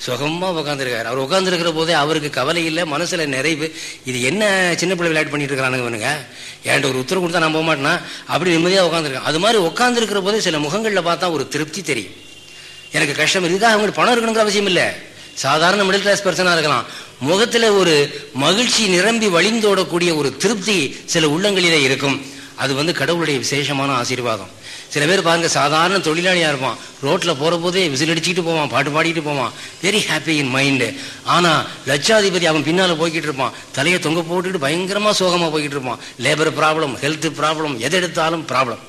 சுகமா உட்காந்துருக்காரு அவர் உட்காந்துருக்கிற போதே அவருக்கு கவலை இல்லை மனசுல நிறைவு. இது என்ன சின்ன பிள்ளை விளையாட்டு பண்ணிட்டு இருக்கிறானுங்க இவனுங்க? என்கிட்ட ஒரு உத்தரவு கொடுத்தா நான் போக மாட்டேன்னா அப்படி நிம்மதியா உட்காந்துருக்கேன் அது மாதிரி உட்காந்துருக்கிற போதே சில முகங்கள்ல பார்த்தா ஒரு திருப்தி தெரியும். எனக்கு கஷ்டம் இதுக்காக அவங்களுக்கு பணம் இருக்கணுங்கிற அவசியம் இல்லை. சாதாரண மிடில் கிளாஸ் பர்சனாக இருக்கலாம். முகத்தில் ஒரு மகிழ்ச்சி நிரம்பி வழிந்தோடக்கூடிய ஒரு திருப்தி சில உள்ளங்களிலே இருக்கும். அது வந்து கடவுளுடைய விசேஷமான ஆசீர்வாதம். சில பேர் பாருங்க சாதாரண தொழிலாளியாக இருப்பான். ரோட்டில் போகிற போதே விசில் அடிச்சுட்டு போவான் பாட்டு பாடிட்டு போவான். வெரி ஹாப்பி இன் மைண்டு ஆனால் லட்சாதிபதி அவன் பின்னால் போய்கிட்டு இருப்பான். தலையை தொங்க போட்டுட்டு பயங்கரமாக சோகமாக போய்கிட்டு இருப்பான். லேபர் ப்ராப்ளம் ஹெல்த் ப்ராப்ளம் எதை எடுத்தாலும் ப்ராப்ளம்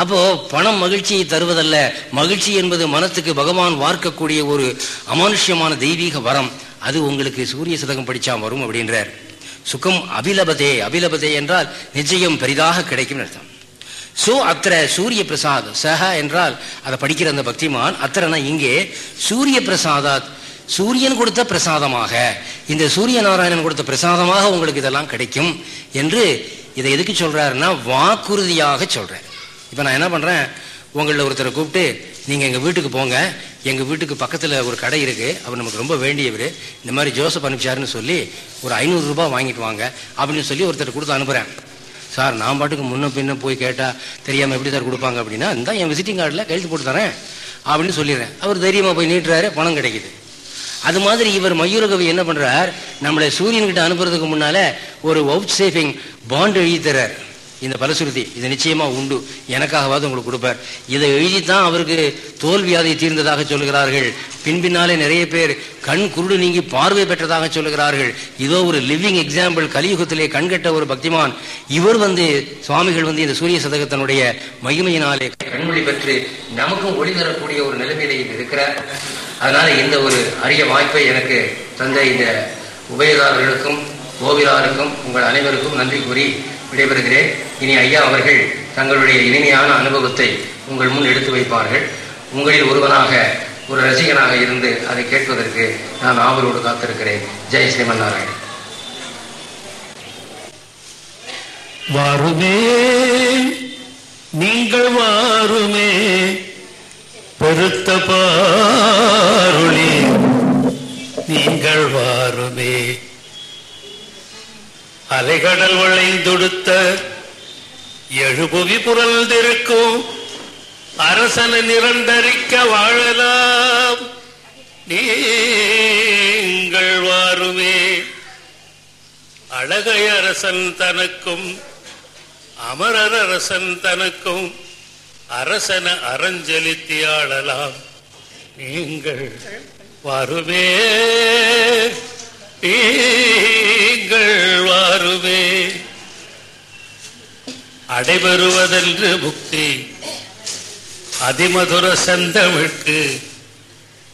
அப்போ பணம் மகிழ்ச்சியை தருவதல்ல. மகிழ்ச்சி என்பது மனத்துக்கு பகவான் வார்க்கக்கூடிய ஒரு அமானுஷ்யமான தெய்வீக வரம். அது உங்களுக்கு சூரிய சதகம் படிச்சா வரும் அப்படின்றார். சுகம் அபிலபதே அபிலபதே என்றால் நிச்சயம் பெரிதாக கிடைக்கும் அர்த்தம். சோ அத்திர சூரிய பிரசாத் சஹ என்றால் அதை படிக்கிற அந்த பக்திமான் அத்திரனா இங்கே சூரிய பிரசாதாத் சூரியன் கொடுத்த பிரசாதமாக இந்த சூரிய நாராயணன் கொடுத்த பிரசாதமாக உங்களுக்கு இதெல்லாம் கிடைக்கும் என்று இதை எதுக்கு சொல்றாருன்னா வாக்குறுதியாக சொல்றார். இப்போ நான் என்ன பண்ணுறேன் உங்களில் ஒருத்தரை கூப்பிட்டு நீங்கள் எங்கள் வீட்டுக்கு போங்க எங்கள் வீட்டுக்கு பக்கத்தில் ஒரு கடை இருக்குது அவர் நமக்கு ரொம்ப வேண்டியவர். இந்த மாதிரி ஜோசப் அனுப்பிச்சாருன்னு சொல்லி ஒரு ஐநூறுரூபா வாங்கிட்டு வாங்க அப்படின்னு சொல்லி ஒருத்தர் கொடுத்து அனுப்புகிறேன் சார் நான் பாட்டுக்கு முன்ன பின்ன போய் கேட்டால் தெரியாமல் எப்படி சார் கொடுப்பாங்க அப்படின்னா இந்த என் விசிட்டிங் கார்டில் கையெழுத்து போட்டு தரேன் அப்படின்னு சொல்லிடுறேன். அவர் தைரியமாக போய் நீட்டுறாரு பணம் கிடைக்குது. அது மாதிரி இவர் மயூரகவி என்ன பண்ணுறார் நம்மளை சூரியன்கிட்ட அனுப்புறதுக்கு முன்னால் ஒரு அவுட் சேஃபிங் பாண்ட் எழுதி தர்றார். இந்த பலசுருதி இது நிச்சயமா உண்டு. எனக்காகவாது உங்களுக்கு கொடுப்பார் இதை எழுதித்தான் அவருக்கு தோல்வியாதை தீர்ந்ததாக சொல்லுகிறார்கள். பின்பின்னாலே நிறைய பேர் கண் குருடு நீங்கி பார்வை பெற்றதாக சொல்லுகிறார்கள். இதோ ஒரு லிவிங் எக்ஸாம்பிள் கலியுகத்திலே கண்கட்ட ஒரு பக்திமான். இவர் வந்து சுவாமிகள் வந்து இந்த சூரிய சதகத்தினுடைய மகிமையினாலே கண்மொழி பெற்று நமக்கும் ஒளி தரக்கூடிய ஒரு நிலைமையிலே இருக்கிறார். அதனால இந்த ஒரு அரிய வாய்ப்பை எனக்கு தந்த இந்த உபயதாரர்களுக்கும் கோவிலாருக்கும் உங்கள் அனைவருக்கும் நன்றி கூறி விடைபெறுகிறேன். இனி ஐயா அவர்கள் தங்களுடைய இனிமையான அனுபவத்தை உங்கள் முன் எடுத்து வைப்பார்கள். உங்களில் ஒருவனாக ஒரு ரசிகனாக இருந்து அதை கேட்பதற்கு நான் ஆவலோடு காத்திருக்கிறேன். ஜெய் ஸ்ரீமன் நாராயணன் வாருமே நீங்கள் வாருமே பெருத்த பாருளே நீங்கள் வாருமே. அலைகடல் வளைந்தொடுத்த எழுபுவி புரழ்ந்திருக்கும் அரசனை நிரண்டரிக்க வாழலாம். நீங்கள் வாருமே. அழகை அரசன் தனக்கும் அமரர் அரசன் தனக்கும் அரசன அறஞ்செலுத்தி ஆளலாம் நீங்கள் வாருமே. நீங்கள் வாருமே அடைபெறுவதென்று முக்தி அதிமதுர செந்தமிழ்க்கு.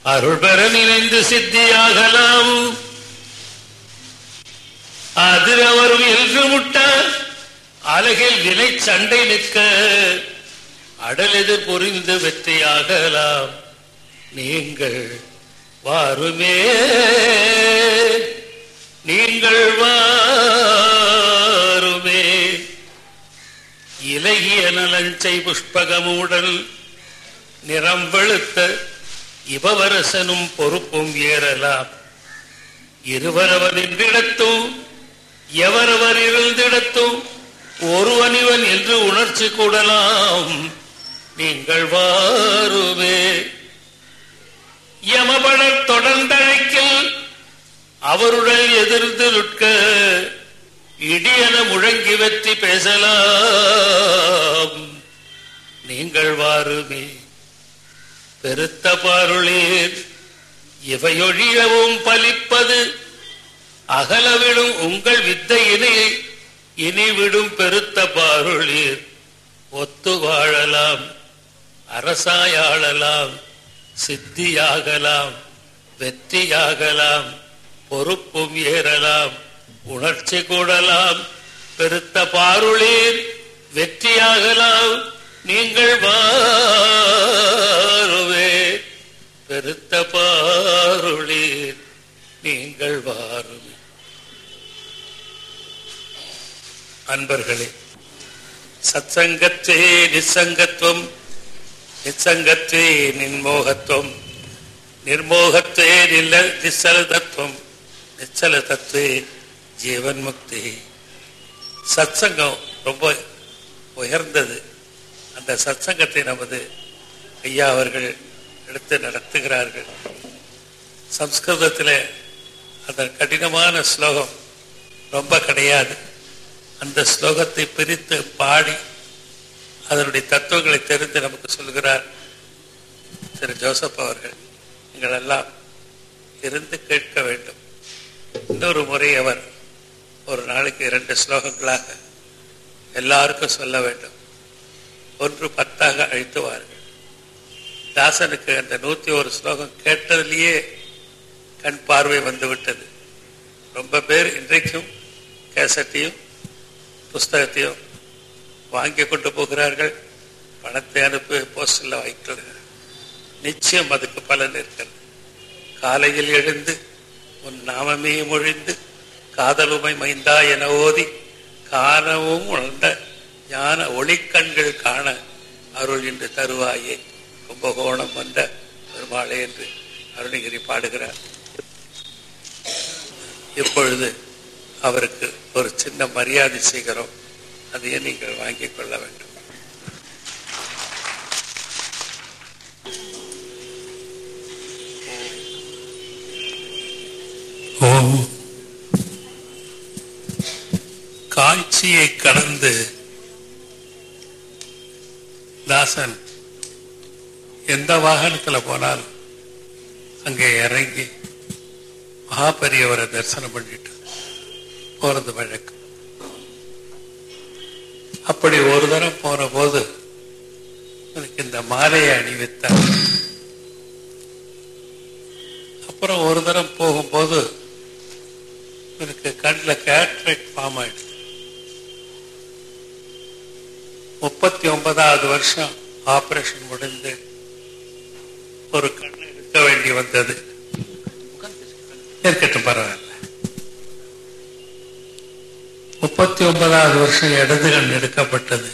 அருள் பெற நினைந்து சித்தியாகலாம். அது அவரும் என்று முட்ட அழகில் வினை சண்டை நிற்க. அடலெது புரிந்து வெற்றியாகலாம். நீங்கள் வாருமே. நீங்கள் வாருமே. இலகிய நலஞ்சை புஷ்பகமூடல் நிறம் வெளுத்த இபவரசனும் பொறுப்பும் ஏறலாம். இருவரவர் நின்றிடத்தும் எவரவர் இருந்திடத்தும் ஒருவனிவன் என்று உணர்ச்சி கூடலாம். நீங்கள் வாருமே. யமபடர் தொடர்ந்தழைக்கில் அவருடன் எதிர்ந்து நிற்க இடியென முழங்கி வெற்றி பேசலாம். நீங்கள் வாருமே பெருத்த பாருளீர் இவையொழியவும் பலிப்பது அகலவிடும் உங்கள் வித்தையினை இனி விடும் பெருத்த பாருளீர். ஒத்து வாழலாம் அரசாயாளலாம் சித்தியாகலாம் வெற்றியாகலாம். பொறுப்பும் ஏறலாம் உணர்ச்சி கூடலாம். பெருத்த பாருளீர் வெற்றியாகலாம். நீங்கள் வாருவே. பெருத்த பாருளீர் நீங்கள் வாருமே அன்பர்களே சத்சங்கத்தே நிசங்கத்துவம் நிசங்கத்தே நின்மோகத்துவம் நிர்மோகத்தே நில்ல நிச்சல தத்துவம் நிச்சல தத்துவே ஜீவன் முக்தி. சத்சங்கம் ரொம்ப உயர்ந்தது. அந்த சத்சங்கத்தை நமது ஐயா அவர்கள் எடுத்து நடத்துகிறார்கள். சம்ஸ்கிருதத்தில் அந்த கடினமான ஸ்லோகம் ரொம்ப கிடையாது. அந்த ஸ்லோகத்தை பிரித்து பாடி அதனுடைய தத்துவங்களை தெரிந்து நமக்கு சொல்கிறார் திரு ஜோசப் அவர்கள். நீங்கள் எல்லாம் இருந்து கேட்க வேண்டும். இன்னொரு முறை அவர் ஒரு நாளைக்கு இரண்டு ஸ்லோகங்களாக எல்லாருக்கும் சொல்ல வேண்டும். ஒன்று பத்தாக அழித்துவார்கள். தாசனுக்கு அந்த நூத்தி ஒரு ஸ்லோகம் கேட்டதுலேயே கண் பார்வை வந்து விட்டது ரொம்ப பேர் இன்றைக்கும் கேசட்டையும் புஸ்தகத்தையும் வாங்கி கொண்டு போகிறார்கள். பணத்தை அனுப்பி போஸ்டல்ல வாங்கிக்கொள்கிறார்கள் நிச்சயம் அதுக்கு பலன் இருக்கிறது. காலையில் எழுந்து உன் நாமமே மொழிந்து காதலுமை மைந்தா என ஓதி காணவும் உணர்ந்த ஞான ஒளிக்கண்கள் காண அருள் என்று தருவாயே. கும்பகோணம் வந்த பெருமாளே என்று அருணகிரி பாடுகிறார். இப்பொழுது அவருக்கு ஒரு சின்ன மரியாதை செய்கிறோம் அதையே நீங்கள் வாங்கிக் கொள்ள வேண்டும். ஓம் காட்சியை கடந்து தாசன் எந்த வாகனத்துல போனாலும் அங்கே இறங்கி மகாபெரியவரை தரிசனம் பண்ணிட்டு போறது வழக்கம். அப்படி ஒரு தரம் போன போது எனக்கு இந்த மாலையை அணிவித்தார். அப்புறம் ஒரு தரம் போகும்போது எனக்கு கண்ணில் கேட்ரேட் ஃபார்ம் ஆயிடுச்சு. முப்பத்தி ஒன்பதாவது வருஷம் ஆபரேஷன் முடிந்து ஒரு கண்ணை எடுக்க வேண்டி வந்தது. இருக்கட்டும் பரவாயில்ல. முப்பத்தி ஒன்பதாவது வருஷம் இடது கண் எடுக்கப்பட்டது.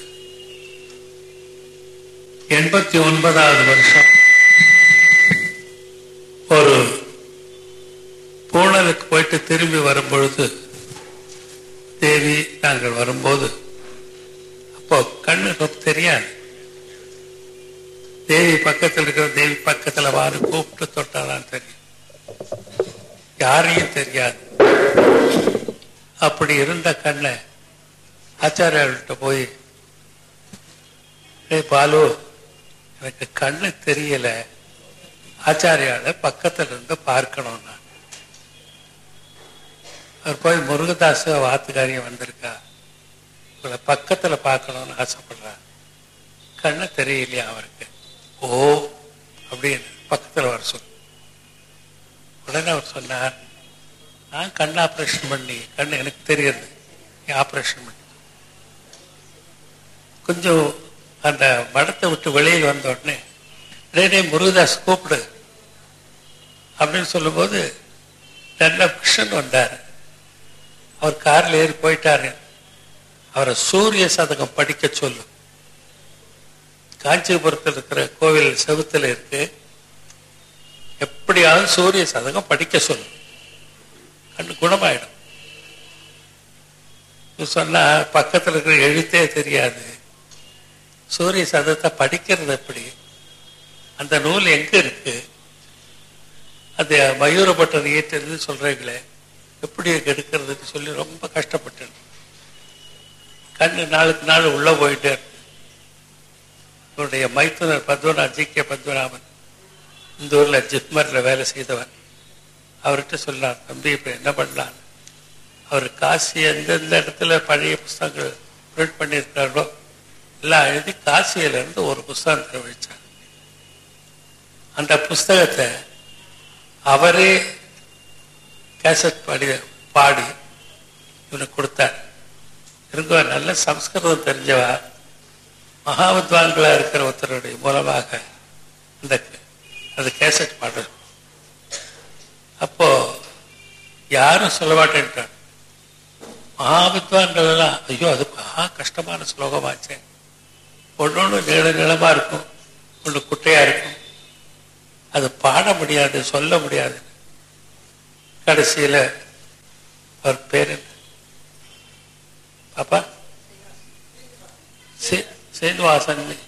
எண்பத்தி ஒன்பதாவது வருஷம் ஒரு பூனலுக்கு போயிட்டு திரும்பி வரும்பொழுது தேவி நாங்கள் வரும்போது அப்போ கண்ணு தெரியாது. தேவி பக்கத்தில் இருக்கிற தேவி பக்கத்துல வாரு கூப்பிட்டு தொட்டாதான் தெரியும். யாரையும் தெரியாது. அப்படி இருந்த கண்ணை ஆச்சாரியாள்கிட்ட போய் ஏய் பாலு எனக்கு கண்ணு தெரியல. ஆச்சாரியால பக்கத்துல இருந்து பார்க்கணும் நான் அவர் போய் முருகதாஸ் வாத்துக்காரியம் வந்திருக்கா. உங்களை பக்கத்துல பார்க்கணும்னு ஆசைப்படுறார் கண்ணு தெரியலையா அவருக்கு? ஓ அப்படின்னு பக்கத்துல வர சொல். உடனே அவர் சொன்னார் நான் கண் ஆபரேஷன் பண்ணி கண் எனக்கு தெரியுது. நீ ஆப்ரேஷன் பண்ணி. கொஞ்சம் அந்த மடத்தை விட்டு வெளியில் வந்த உடனே டே டே முருகதாஸ் கூப்பிடு. அப்படின்னு சொல்லும்போது நல்ல கிருஷ்ணன் வந்தார். அவர் காரில் ஏறி போயிட்டாரு. அவரை சூரிய சதகம் படிக்க சொல்லும் காஞ்சிபுரத்தில் இருக்கிற கோவில் செவுத்துல இருக்கு. எப்படியாவது சூரிய சதகம் படிக்க சொல்லும் கண்ணு குணமாயிடும். சொன்னா பக்கத்துல இருக்கிற எழுத்தே தெரியாது. சூரிய சதத்தை படிக்கிறது எப்படி? அந்த நூல் எங்க இருக்கு? அது மயூரப்பட்டது ஏற்றது சொல்றீங்களே. எப்படி எடுக்கிறதுன்னு சொல்லி ரொம்ப கஷ்டப்பட்டேன். கண்ணு நாளுக்கு நாள் உள்ள போயிட்டே இருக்கு. இவருடைய மைத்துனர் பத்மநாத் ஜி. கே. பத்மநாபன் இந்த ஊர்ல ஜிப்மர்ல வேலை செய்தவர். அவர்கிட்ட சொன்னார் தம்பி இப்ப என்ன பண்ணலாம்? அவர் காசி எந்தெந்த இடத்துல பழைய புஸ்தகங்கள் பிரிண்ட் பண்ணியிருக்காரோ எல்லாம் எழுதி காசியில இருந்து ஒரு புஸ்தகம் தெரிவித்தார் அந்த புஸ்தகத்தை அவரே கேசட் பாடி பாடி இவனுக்கு கொடுத்தார். இருந்தவ நல்ல சம்ஸ்கிருதம் தெரிஞ்சவா? மகாவித்வான்களாக இருக்கிற ஒருத்தருடைய மூலமாக இந்த அது கேசட் பாடல். அப்போ யாரும் சொல்ல மாட்டேன்ட்டான் மகாவித்வான்கள் எல்லாம் ஐயோ அது மகா கஷ்டமான ஸ்லோகமாச்சே. ஒன்று ஒன்று நீள நீளமா இருக்கும். ஒன்று குட்டையா இருக்கும். அது பாட முடியாது சொல்ல முடியாது. கடைசியில அவர் பேர் என்ன? பாப்பா சீ- சீனிவாசன்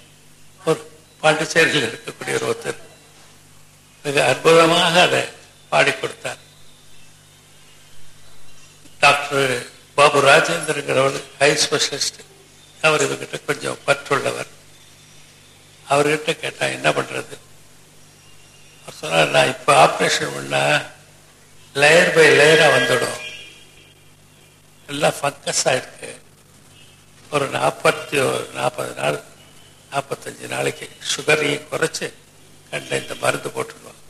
ஒரு பாண்டிச்சேரியில் இருக்கக்கூடிய ஒரு ஒருத்தர். மிக அற்புதமாக அதை பாடி கொடுத்தார். டாக்டர் பாபு ராஜேந்திரங்கிறவர் ஹை ஸ்பெஷலிஸ்ட். அவர் இவர்கிட்ட கொஞ்சம் பற்றுள்ளவர். அவர்கிட்ட கேட்டா என்ன பண்றது? அவர் சொன்னார் நான் இப்போ ஆப்ரேஷன் பண்ணால் லேயர் பை லேயரா வந்துடும். எல்லாம் ஃபங்கஸ் ஆயிருக்கு ஒரு நாற்பத்தி ஒரு நாற்பது நாள் நாற்பத்தஞ்சு நாளைக்கு சுகரையும் குறைச்சு கண்ட இந்த மருந்து போட்டுருவோம்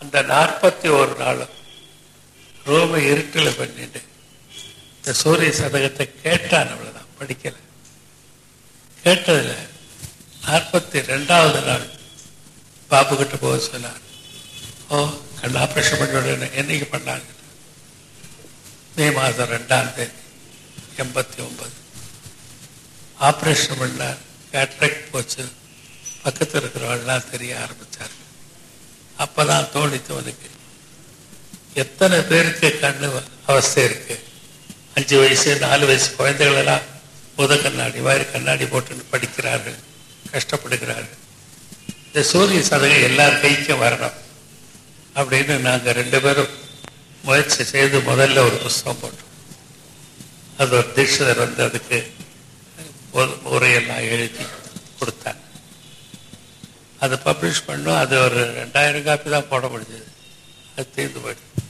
அந்த நாற்பத்தி ஒரு நாளும் ரோம இருட்டில் பண்ணிட்டு இந்த சூரிய சதகத்தை கேட்டான் அவ்வளவுதான் படிக்கலை. கேட்டதுல நாற்பத்தி ரெண்டாவது நாள் பாபு கிட்ட போக சொன்னார் ஓ கண் ஆபரேஷன் பண்ணி உடனே என்னைக்கு பண்ணாங்க? மே மாதம் ரெண்டாம் தேதி எண்பத்தி ஒன்பது ஆப்ரேஷன் பண்ணார் கேட்ரக்ட் போச்சு. பக்கத்தில் இருக்கிறவங்களாம் தெரிய ஆரம்பிச்சார் அப்பதான் தோணித்து அவனுக்கு எத்தனை பேருக்கு கண்ணு அவஸ்தை இருக்கு? அஞ்சு வயசு நாலு வயசு குழந்தைகளெல்லாம் புத கண்ணாடி வயிறு கண்ணாடி போட்டுன்னு படிக்கிறார்கள் கஷ்டப்படுகிறார்கள். இந்த சூரிய சதகம் எல்லார் கைக்கும் வரணும். அப்படின்னு நாங்க ரெண்டு பேரும் முயற்சி செய்து முதல்ல ஒரு புஸ்தகம் போட்டோம். அது ஒரு தீட்சிதர் வந்து அதுக்கு ஒரு- உரையெல்லாம் எழுதி கொடுத்தாங்க. அதை பப்ளிஷ் பண்ணோம். அது ஒரு ரெண்டாயிரம் காப்பி தான் போட முடிஞ்சது. அது தீர்ந்து போயிடுது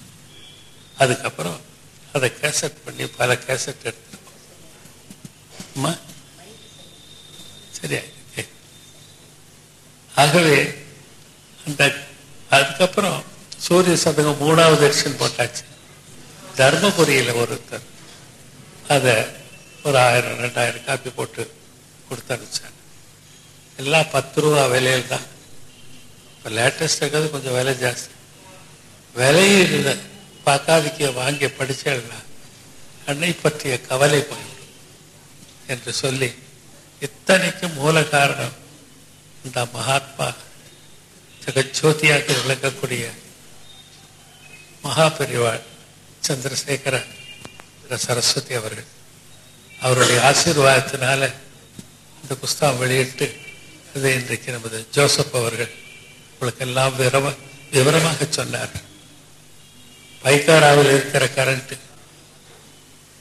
அதுக்கப்புறம் அதை கேசட் பண்ணி பல கேசட் எடுத்துருக்கோம். சரியா ஆகவே அந்த அதுக்கப்புறம் சூரிய சதகம் மூணாவது எடிஷன் போட்டாச்சு. தர்மபுரியில் ஒருத்தர் அதை ஒரு ஆயிரம் ரெண்டாயிரம் காப்பி போட்டு கொடுத்து அனுப்பிச்சாங்க எல்லாம் பத்து ரூபா விலையில் தான் இப்போ லேட்டஸ்ட் இருக்கிறது கொஞ்சம் விலை ஜாஸ்தி. விலையில் பார்க்காதிக்க வாங்கி படித்தேன்னா அன்னை பற்றிய கவலை போயிடும் என்று சொல்லி இத்தனைக்கும் மூல காரணம் இந்த மகாத்மா ஜெகஜோதியாக விளங்கக்கூடிய மகாபெரிவாள் சந்திரசேகர சரஸ்வதி அவர்கள். அவருடைய ஆசீர்வாதத்தினால இந்த புஸ்தகம் வெளியிட்டு அதை இன்றைக்கு நமது ஜோசப் அவர்கள் உங்களுக்கு எல்லாம் விவரமா விவரமாக சொன்னார். பைக்காராவில் இருக்கிற கரண்ட்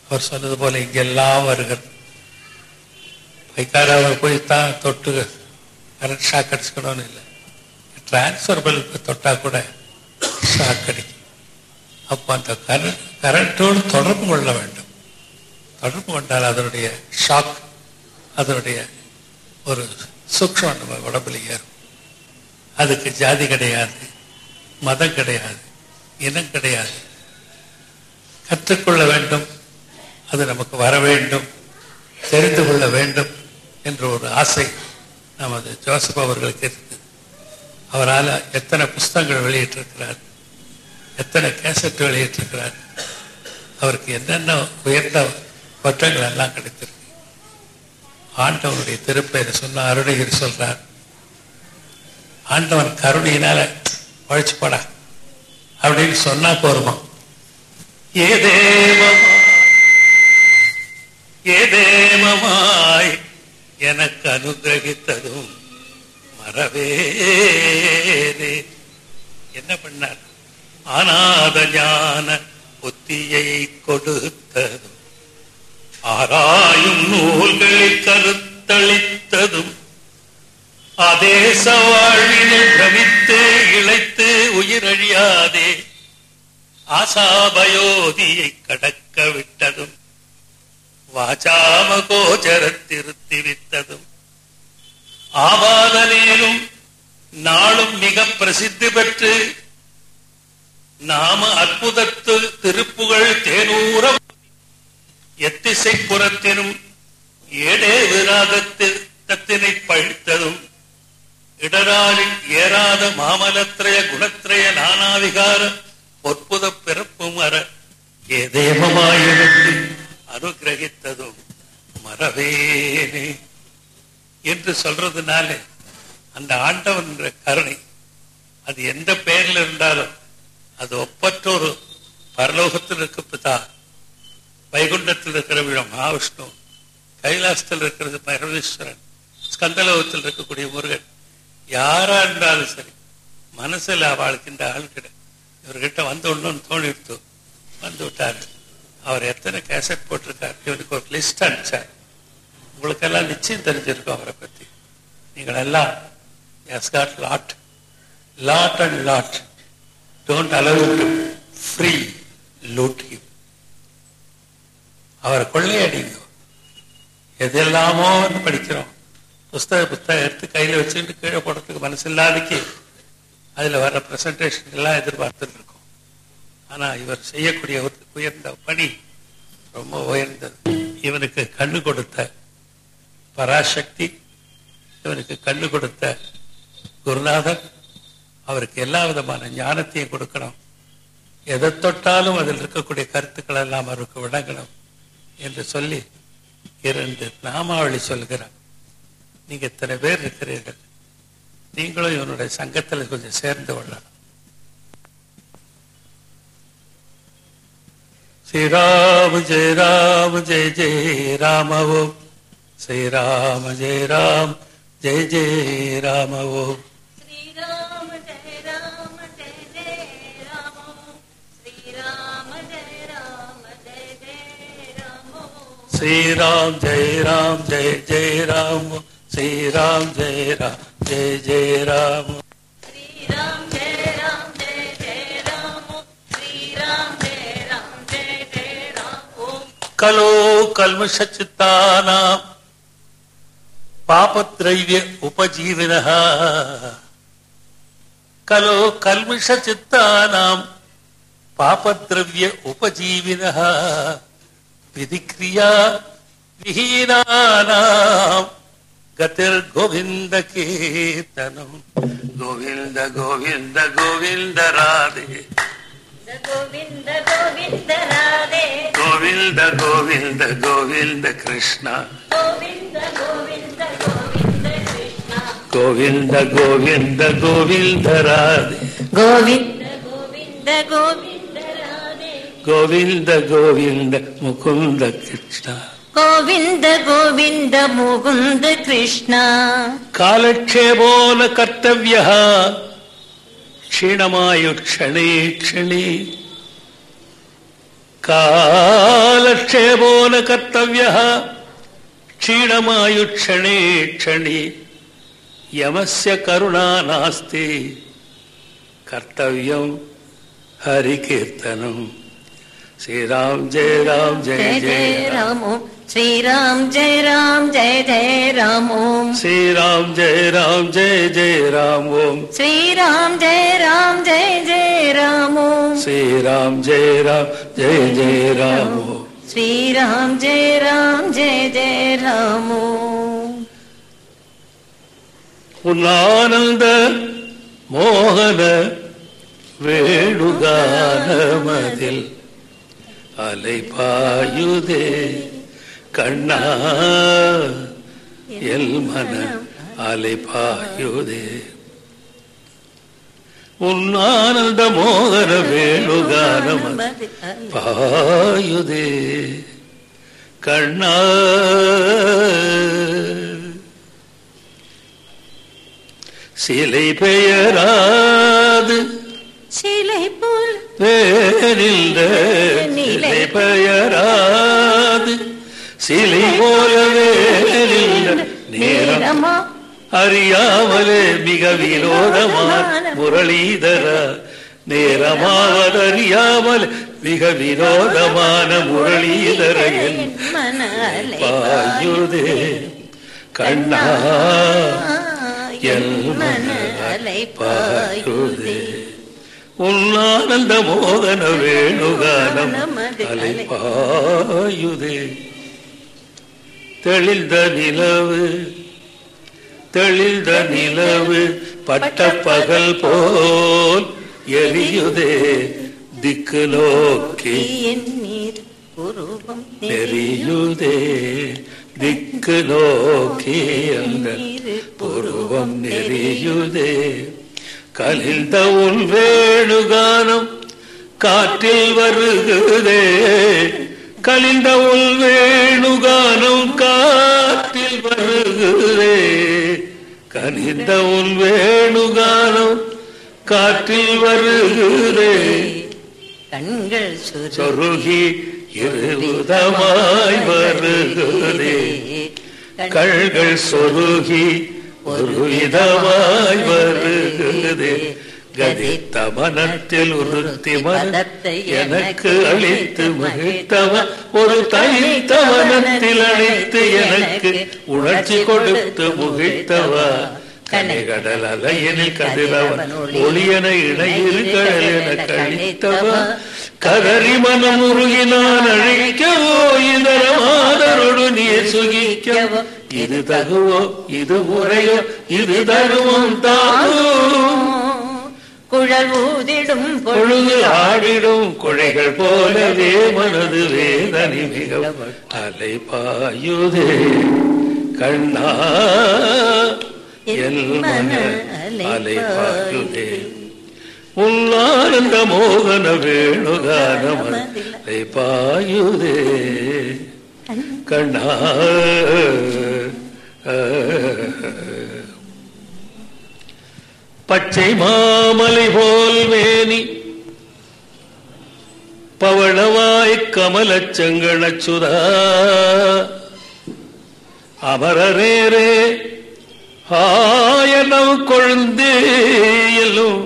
அவர் சொன்னது போல இங்கெல்லாம் வருகிறது. பைக்காராவில் போய் தான் தொட்டு கரண்ட் ஷாக் அடிச்சுக்கணும்னு இல்லை. டிரான்ஸ்ஃபர் பல்பு தொட்டா கூட ஷாக் அடிக்கும். அப்போ அந்த கர கரண்டோடு தொடர்பு கொள்ள வேண்டும். தொடர்பு கொண்டால் அதனுடைய ஷாக் அதனுடைய ஒரு சூக்ஷம் நம்ம உடம்புல ஏறும். அதுக்கு ஜாதி கிடையாது மதம் கிடையாது இனம் கிடையாது. கற்றுக்கொள்ள வேண்டும் அது நமக்கு வர வேண்டும் தெரிந்து கொள்ள வேண்டும் என்ற ஒரு ஆசை நமது ஜோசப் அவர்களுக்கு இருக்குது. அவரால் எத்தனை புஸ்தகங்கள் வெளியிட்டிருக்கிறார் எத்தனை கேசட் வெளியிட்டிருக்கிறார் அவருக்கு என்னென்ன உயர்ந்த பட்டங்கள் எல்லாம் கிடைத்திருக்கு? ஆண்டவனுடைய திருப்பெயரை சொன்ன அருணகிரி சொல்றார். ஆண்டவன் கருணையினால உழைச்சு போடா. அப்படின்னு சொன்னா போருமா? ஏதேவமாய் ஏதேவமாய் எனக்கு அனுகிரகித்ததும் மறவேதே. என்ன பண்ணார்? அநாத ஞான புத்தியை கொடுத்ததும் ஆராயும் நூல்களில் கருத்தளித்ததும் அதேச வாழ்வினில் பிரமித்து இழைத்து உயிரழியாதே ஆசாபயோதியை கடக்க விட்டதும் வாசாம கோச்சரத்திருத்தி வித்ததும் ஆபாதனேனும் நாளும் மிக பிரசித்தி பெற்று நாம அற்புதத்து திருப்புகழ் தேனூர எத்திசை புறத்தினும் ஏடே விராகத்தினை பழித்ததும் இடராலில் ஏறாத மாமலத்திரய குணத்திரய நானாவிகார பொற்புத பிறப்பும் அற ஏதேமமாயிருந்து அனுகிரகித்ததும் மறவேனே என்று சொல்றதுனால அந்த ஆண்டவன் கருணை அது எந்த பெயரில் இருந்தாலும் அது ஒப்பற்றொரு பரலோகத்தில் இருக்க பிதா வைகுண்டத்தில் இருக்கிற மகாவிஷ்ணு கைலாசத்தில் இருக்கிறது பரமேஸ்வரன் ஸ்கந்தலோகத்தில் இருக்கக்கூடிய முருகன். யாரா இருந்தாலும் சரி மனசுல அவளுக்கு இந்த ஆள் இவர்கிட்ட வந்து ஒண்ணுன்னு தோணிடுத்து. வந்து விட்டார். அவர் எத்தனை கேசட் போட்டிருக்காரு? இவருக்கு ஒரு லிஸ்ட் அனுப்பிச்சார் உங்களுக்கெல்லாம் நிச்சயம் தெரிஞ்சிருக்கும் அவரை பத்தி. நீங்கள் எல்லாம் yes God lot lot and lot don't allow to free loot him அவரை கொள்ளையடிங்க. எதெல்லாமோ படிக்கிறோம். புஸ்தக புத்தகம் எடுத்து கையில வச்சுக்கிட்டு கீழே போடுறதுக்கு மனசு இல்லாதக்கு அதுல வர ப்ரெசன்டேஷன் எல்லாம் எதிர்பார்த்துட்டு இருக்கோம் ஆனா இவர் செய்யக்கூடிய ஒரு உயர்ந்த பணி ரொம்ப உயர்ந்தது. இவனுக்கு கண்ணு கொடுத்த பராசக்தி இவனுக்கு கண்ணு கொடுத்த குருநாதன் அவருக்கு எல்லா விதமான ஞானத்தையும் கொடுக்கணும். எதை தொட்டாலும் அதில் இருக்கக்கூடிய கருத்துக்கள் எல்லாம் அவருக்கு விளங்கணும் என்று சொல்லி இரண்டு நாமாவளி சொல்கிறார். நீங்க இத்தனை பேர் இருக்கிறீர்கள். நீங்களும் இவனுடைய சங்கத்தில் கொஞ்சம் சேர்ந்து கொள்ளலாம். ஸ்ரீராம ஜெய ராம ஜெய ஜெய ராம ஓம் ஸ்ரீராம ஜெய ராம் ஜெய ஜெய ராம ஓம் श्री राम जय राम जय जय राम। श्री राम जय राम जय जय राम। कलो कल्म सचताना पापत्रैव्य उपजीविनः। कलो कल्मषचित्तानां पापद्रव्य उपजीविनः। விதிக்ரியா விஹீனானாம் கதிர் கோவிந்த கீர்த்தனம் கோவிந்த கோவிந்த கோவிந்த ராதே கோவிந்த கோவிந்த ராதே கோவிந்த கோவிந்த கோவிந்த கிருஷ்ணா கோவிந்த கோவிந்த கோவிந்த கோவிந்த கோவிந்த ராதே கோவிந்த கோவிந்த கோவிந்த கோவிந்த கோவிந்த முகுந்த கிருஷ்ணா. கோவிந்த கோவிந்த முகுந்த கிருஷ்ணா. காலக்ஷேபோன கர்த்தவிய. க்ஷீணமாயு க்ஷணே க்ஷணே. காலக்ஷேபோன கர்த்தவிய. க்ஷீணமாயு க்ஷணே க்ஷணே. யமஸ்ய கருணா நாஸ்தி. கர்த்தவியம் ஹரிகீர்த்தனம். श्री राम जय राम जय जय राम ओम श्री राम जय राम जय जय राम ओम श्री राम जय राम जय जय राम ओम श्री राम जय राम जय जय राम ओम श्री राम जय राम जय जय राम ओम श्री राम जय राम जय जय राम ओम पुनानंद मोहन വേണുഗാനമതിൽ வேணுகானமதில் அலைபாயுதே கண்ணா எல் மன அலைபாயுதே உன்னானந்த மோகன வேணுகானமதில் பாயுதே கண்ணா. சிலை பெயராது சிலை போல் வேறில்ல சிலை பெயராது சிலை போல வேறில்ல நேரம்? அறியாமலே மிக வினோதமான முரளீதர. நேரமாவதறியாமல் மிக வினோதமான முரளீதர என் பாயுதே. கண்ணா என் மன அலை அலை பாயுதே. உன்னானந்த மோகன வேணுகானம் அலை பாயுதே. தெளிந்த நிலவு தெளிந்த நிலவு பட்ட பகல் போல் எரியுதே. திக்கு நோக்கி நெறியுதே திக்கு நோக்கி அந்த புருவம் நெறியுதே கலிந்த உன் வேணுகானம் காற்றில் வருகுதே. கலிந்த உன் வேணுகானம் காற்றில் வருகுதே. கனிந்த உன் வேணுகானம் காற்றில் வருகுதே. கண்கள் சுரு சொருகி இருபதமாய் வருகுதே. கள்கள் சொருகி ஒரு விதமாய் வருகுதே கதித்த மனத்தில் உறுத்தி மனத்தை எனக்கு அளித்து மகிழ்த்தவ ஒரு தனித்த மனத்தில் அழைத்து எனக்கு உணர்ச்சி கொடுத்து முகிழ்த்தவா. கனைகடல் அலையனில் கதிரவன் ஒளியன இணையிரு கடல் என கழித்தவா கதறி மனம் உருகி நான் அழிக்கவோ இதர மாதரோடு நீர் சுகிக்கவோ. இது தகுவோ இது முறையோ இது தருவோம் தாகும் குழல் ஊதிடும் பொழுது ஆடிடும் குழைகள் போலவே மனது வேதனை மிக அலை பாயுதே. கண்ணா என் மன அலை பாயுதே. உன்னானந்த மோகன வேணுகானம் அலை பாயுதே. கண்ணா பச்சை மாமலை போல் மேனி பவளவாய் கமலச்செங்கணச்சுதா அமரரேரே ஆயனம் கொழுந்து எல்லும்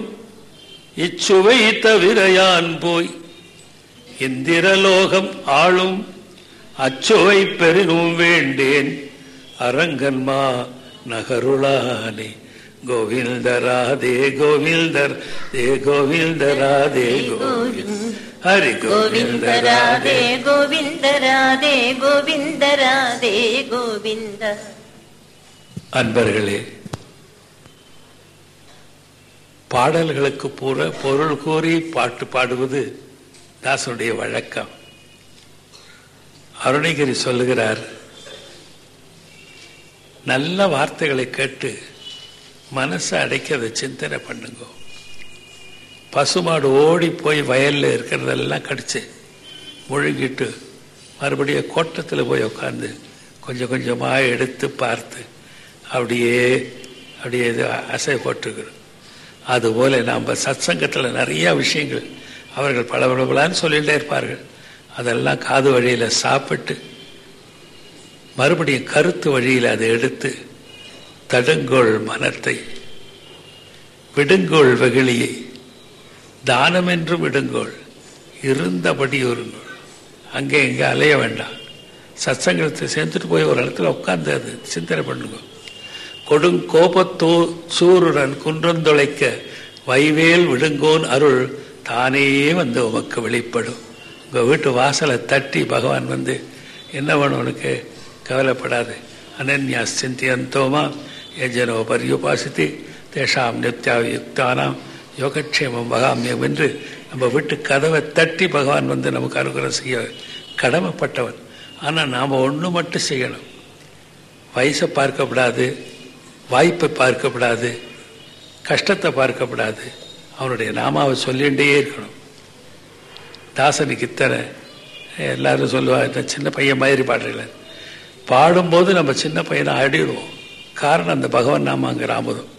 இச்சுவை தவிர யான் போய். இந்திரலோகம் ஆளும் அச்சுவை பெரினும் வேண்டேன். அரங்கன்மா நகருளானே. கோவிந்தராதே கோவிந்தர் தே கோவிந்தராதே கோவிந்த் ஹரி கோவிந்தராதே. கோவிந்தராதே கோவிந்தராதே கோவிந்த அன்பர்களே பாடல்களுக்கு பூர பொருள் கூறி பாட்டு பாடுவது தாசனுடைய வழக்கம். அருணகிரி சொல்லுகிறார் நல்ல வார்த்தைகளை கேட்டு மனசை அடைக்கிறத சிந்தனை பண்ணுங்க. பசுமாடு ஓடி போய் வயலில் இருக்கிறதெல்லாம் கடிச்சு முழுங்கிட்டு மறுபடியும் கோட்டத்தில் போய் உட்காந்து கொஞ்சம் கொஞ்சமாக எடுத்து பார்த்து அப்படியே அப்படியே இது அசை போட்டுக்கிறோம் அதுபோல நாம் சத்சங்கத்தில் நிறைய விஷயங்கள் அவர்கள் பல பலன்னு சொல்லிகிட்டே இருப்பார்கள். அதெல்லாம் காது வழியில் சாப்பிட்டு மறுபடியும் கருத்து வழியில் அதை எடுத்து தடுங்கோள் மனத்தை விடுங்கோள் வெகுளியை தானம் என்று விடுங்கோள் இருந்தபடி ஒருங்கோள் அங்கே இங்கே அலைய வேண்டாம். சத்சங்கத்தை சேர்ந்துட்டு போய் ஒரு இடத்துல உட்காந்து அது சிந்தனை பண்ணுங்க. கொடுங்கோபத்தோ சூருடன் குன்றந்தொலைக்க வைவேல் விடுங்கோன் அருள் தானே வந்து உமக்கு வெளிப்படும். உங்கள் வீட்டு வாசலை தட்டி பகவான் வந்து என்ன வேணும் உனக்கு? கவலைப்படாது. அனன்யா சிந்தியந்தோமா எஜனோ பரியுபாசித்து தேஷாம் நித்யாயுக்தானாம் யோகக்ஷேமம் பகாமியம் என்று நம்ம வீட்டு கதவை தட்டி பகவான் வந்து நமக்கு அனுகிரகம் செய்ய கடமைப்பட்டவன். ஆனால் நாம் ஒன்று மட்டும் செய்யணும். வயசை பார்க்கப்படாது வாய்ப்பை பார்க்கப்படாது கஷ்டத்தை பார்க்கப்படாது. அவனுடைய நாமாவை சொல்லிகிட்டே இருக்கணும். தாசனுக்கு இத்தனை எல்லாரும் சொல்லுவாங்க இந்த சின்ன பையன் மாதிரி பாடுறீங்கள. பாடும்போது நம்ம சின்ன பையனை ஆடிடுவோம் காரணம் அந்த பகவான் நாமாங்கிற ஆமுதம்.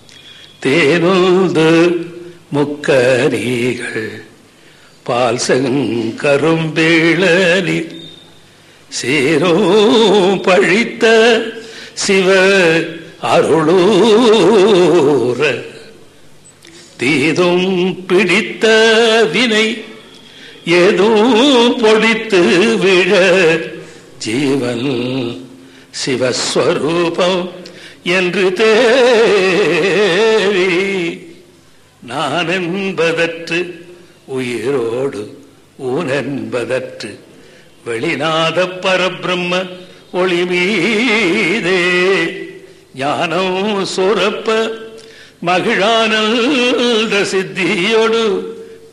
தேனூது முக்கரீகள் பால் செங்கரும்பேளனி சீரோ பழித்த சிவ அருளூர தீதும் பிடித்த வினை ஏதும் பொடித்து விழ ஜீவன் சிவஸ்வரூபம் என்று தேவி நான் என்பதற்று உயிரோடு ஊனென்பதற்று வெளிநாத பரபிரம்ம ஒளி மீதே ஞானம் சுரப்ப மகிழானந்த சித்தியோடு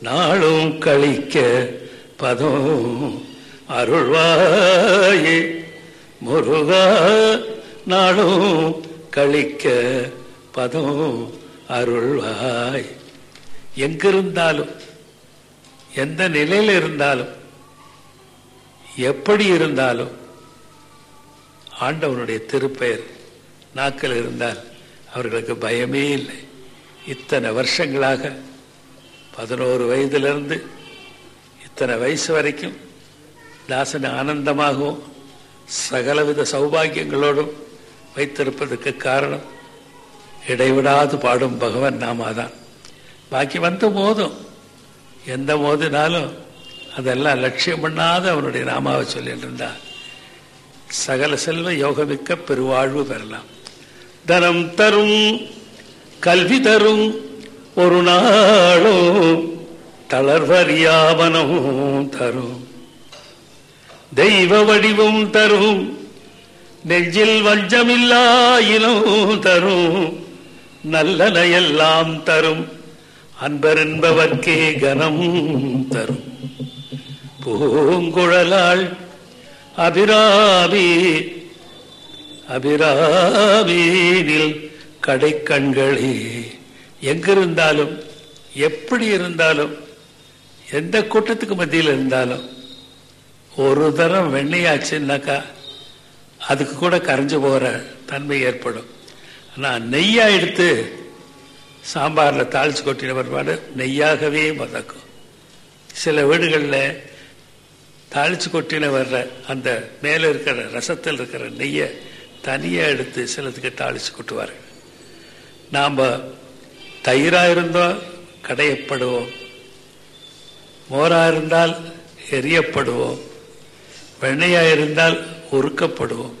நாளும் கழிக்க பதம் அருள்வாயே. முருகா நாளும் கழிக்க பதம் அருள்வாய். எங்கிருந்தாலும் எந்த நிலையில் இருந்தாலும் எப்படி இருந்தாலும் ஆண்டவனுடைய திருப்பெயர் நாக்கள் இருந்தால் அவர்களுக்கு பயமே இல்லை. இத்தனை வருஷங்களாக பதினோரு வயதிலிருந்து இத்தனை வயசு வரைக்கும் தாசனை ஆனந்தமாகவும் சகலவித சௌபாகியங்களோடும் வைத்திருப்பதற்கு காரணம் இடைவிடாது பாடும் பகவன் நாமாதான். பாக்கி வந்த போதும் எந்த மோதினாலும் அதெல்லாம் லட்சியம் பண்ணாத அவனுடைய நாமாவை சொல்லிட்டு இருந்தா. சகல செல்வ யோகமிக்க பெருவாழ்வு பெறலாம். தனம் தரும் கல்வி தரும் ஒரு நாளும் தளர்வறியாமனும் தரும். தெய்வ வடிவும் தரும். நெஞ்சில் வஞ்சமில்லாயினும் தரும். நல்லனையெல்லாம் தரும். அன்பரென்பவர்க்கே கனம் தரும். பூங்குழலாள் அபிராமி அபிராமீனில் கடைக்கண்களே. எங்கிருந்தாலும் எப்படி இருந்தாலும் எந்த கூட்டத்துக்கு மத்தியில் இருந்தாலும் ஒரு தரம் வெண்ணையாச்சுன்னாக்கா அதுக்கு கூட கரைஞ்சு போகிற தன்மை ஏற்படும். ஆனால் நெய்யாக எடுத்து சாம்பாரில் தாளித்து கொட்டின பிற்பாடு நெய்யாகவே மதக்கும் சில வீடுகளில் தாளித்து கொட்டின வர்ற அந்த மேலே இருக்கிற ரசத்தில் இருக்கிற நெய்யை தனியாக எடுத்து சிலத்துக்கு தாளித்து கொட்டுவார்கள். நாம் தயிராக இருந்தோம் கடையப்படுவோம். மோராக இருந்தால் எரியப்படுவோம். வெண்ணையாக இருந்தால் உருக்கப்படுவோம்.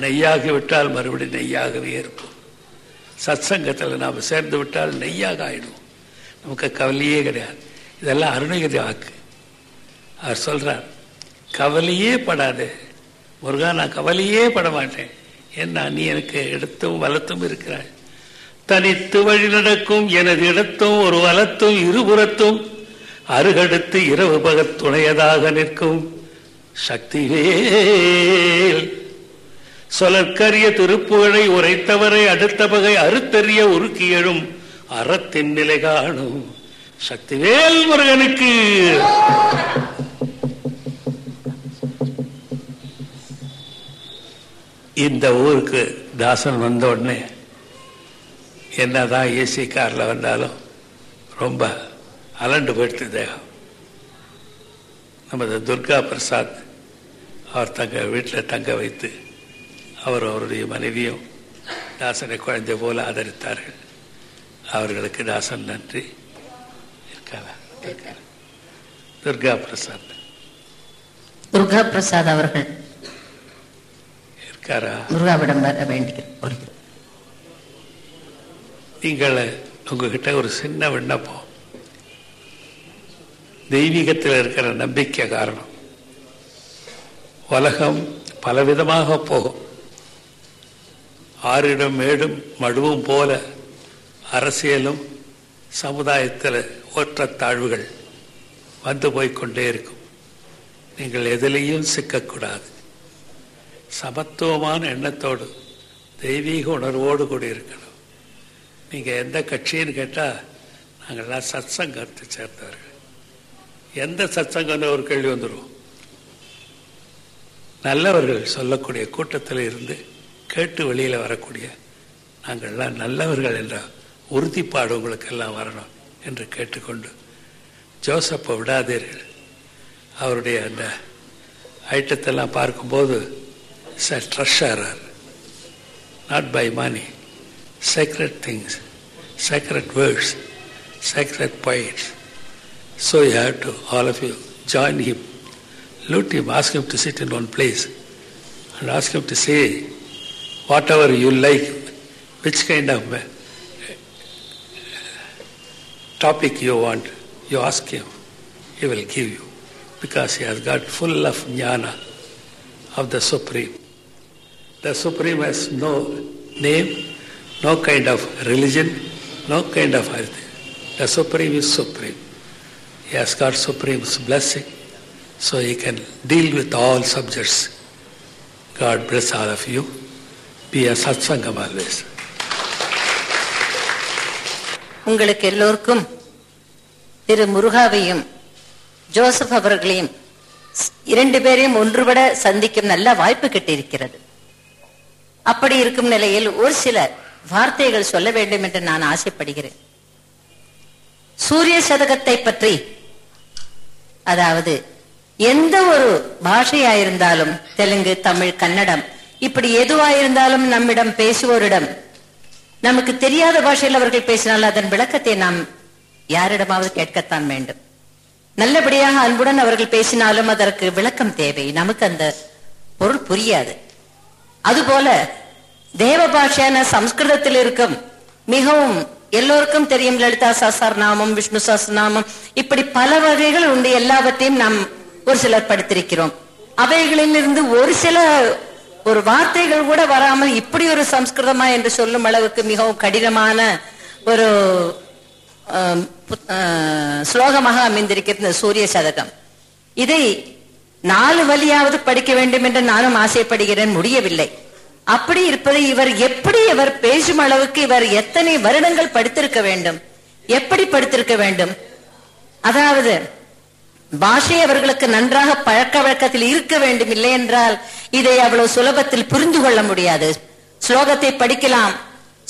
நெய்யாகி விட்டால் மறுபடியும் நெய்யாகவே இருப்போம். சத்சங்கத்தில் நாம் சேர்ந்து விட்டால் நெய்யாக ஆயிடுவோம். நமக்கு கவலையே கிடையாது. இதெல்லாம் அருணகிரி வாக்கு. அவர் சொல்கிறார் கவலையே படாது. முருகா நான் கவலையே பட மாட்டேன். ஏன்னா நீ எனக்கு எடுத்தும் வளர்த்தும் இருக்கிறாய். தனித்து வழி நடக்கும் எனது இடத்தும் ஒரு வலத்தும் இருபுறத்தும் அருகடுத்து இரவு பகத் துணையதாக நிற்கும் சக்திவேல் சொலற்கரிய திருப்புகழை உரைத்தவரை அடுத்த பகை அறுத்தறிய உருக்கி எழும் அறத்தின் நிலை காணும் சக்திவேல் முருகனுக்கு. இந்த ஊருக்கு தாசன் வந்த உடனே என்னதான் ஏசி காரில் வந்தாலும் ரொம்ப அலண்டு போயிடுது தேகம். நமது துர்கா பிரசாத் அவர் தங்க வீட்டில் தங்க வைத்து அவர் அவருடைய மனைவியும் தாசனை குழந்தை போல ஆதரித்தார்கள். அவர்களுக்கு தாசன் நன்றி? இருக்காரா? துர்கா பிரசாத். துர்கா பிரசாத் அவர்கள் இருக்காரா? முருகாவிடம் வர வேண்டிய நீங்கள் உங்ககிட்ட ஒரு சின்ன விண்ணப்பம். தெய்வீகத்தில் இருக்கிற நம்பிக்கை காரணம். உலகம் பலவிதமாக போகும். ஆறிடம் மேடும் மடுவும் போல அரசியலும் சமுதாயத்தில் ஓற்றத்தாழ்வுகள் வந்து போய்க்கொண்டே இருக்கும். நீங்கள் எதிலையும் சிக்கக்கூடாது. சமத்துவமான எண்ணத்தோடு தெய்வீக உணர்வோடு கூட இருக்கணும் நீங்கள் எந்த கட்சின்னு கேட்டால் நாங்கள்லாம் சத்சங்கத்தை சேர்ந்தவர்கள். எந்த சத்சங்கம்னு ஒரு கேள்வி வந்துடும் நல்லவர்கள் சொல்லக்கூடிய கூட்டத்தில் இருந்து கேட்டு வெளியில வரக்கூடிய நாங்கள்லாம் நல்லவர்கள் என்ற உறுதிப்பாடு உங்களுக்கெல்லாம் வரணும் என்று கேட்டுக்கொண்டு ஜோசப்பை விடாதீர்கள். அவருடைய அந்த ஐட்டத்தெல்லாம் பார்க்கும்போது treasurer not by money sacred things, sacred words, sacred poets. So you have to, all of you, join him. Loot him, ask him to sit in one place and ask him to say whatever you like, which kind of uh, topic you want, you ask him, he will give you because he has got full of jnana of the Supreme. The Supreme has no name, no kind of religion, no kind of anything. The Supreme is Supreme. He has got Supreme's blessing, so he can deal with all subjects. God bless all of you. Be a satsangam always. உங்களுக்கு எல்லோருக்கும் திரு முருகாவையும் Joseph அவர்களையும் ஸ்- இரண்டு பேரையும் ஒன்றுபட சந்திக்கும் நல்ல வாய்ப்பு கிட்டிருக்கிறது அப்படி இருக்கும் நிலையில் ஒரு சில வார்த்தைகள் சொல்ல வேண்டும் என்று நான் ஆசைப்படுகிறேன். சூரிய சதகத்தை பற்றி அதாவது எந்த ஒரு பாஷையாயிருந்தாலும் தெலுங்கு தமிழ் கன்னடம் இப்படி எதுவாயிருந்தாலும் நம்மிடம் பேசுவோரிடம் நமக்கு தெரியாத பாஷையில் அவர்கள் பேசினால் அதன் விளக்கத்தை நாம் யாரிடமாவது கேட்கத்தான் வேண்டும். நல்லபடியாக அன்புடன் அவர்கள் பேசினாலும் அதற்கு விளக்கம் தேவை. நமக்கு அந்த பொருள் புரியாது. அதுபோல தேவ பாஷையான சம்ஸ்கிருதத்தில் இருக்கும் மிகவும் எல்லோருக்கும் தெரியும் லலிதா சாஸ்தார் நாமம் விஷ்ணு சாஸ்திரநாமம் இப்படி பல வகைகள் உண்டு. எல்லாவற்றையும் நாம் ஒரு சிலர் படித்திருக்கிறோம். அவைகளிலிருந்து ஒரு சில ஒரு வார்த்தைகள் கூட வராமல் இப்படி ஒரு சம்ஸ்கிருதமா என்று சொல்லும் அளவுக்கு மிகவும் கடினமான ஒரு ஸ்லோகமாக அமைந்திருக்கிறது இந்த சூரிய சதகம். இதை நாலு வழியாவது படிக்க வேண்டும் என்று நானும் ஆசைப்படுகிறேன். முடியவில்லை. அப்படி இருப்பதை இவர் எப்படி இவர் பேசும் அளவுக்கு இவர் எத்தனை வருடங்கள் படித்திருக்க வேண்டும்? எப்படி படித்திருக்க வேண்டும்? அதாவது பாஷை அவர்களுக்கு நன்றாக பழக்க வழக்கத்தில் இருக்க வேண்டும் இல்லை என்றால் இதை அவ்வளவு சுலபத்தில் புரிந்து கொள்ள முடியாது. ஸ்லோகத்தை படிக்கலாம்.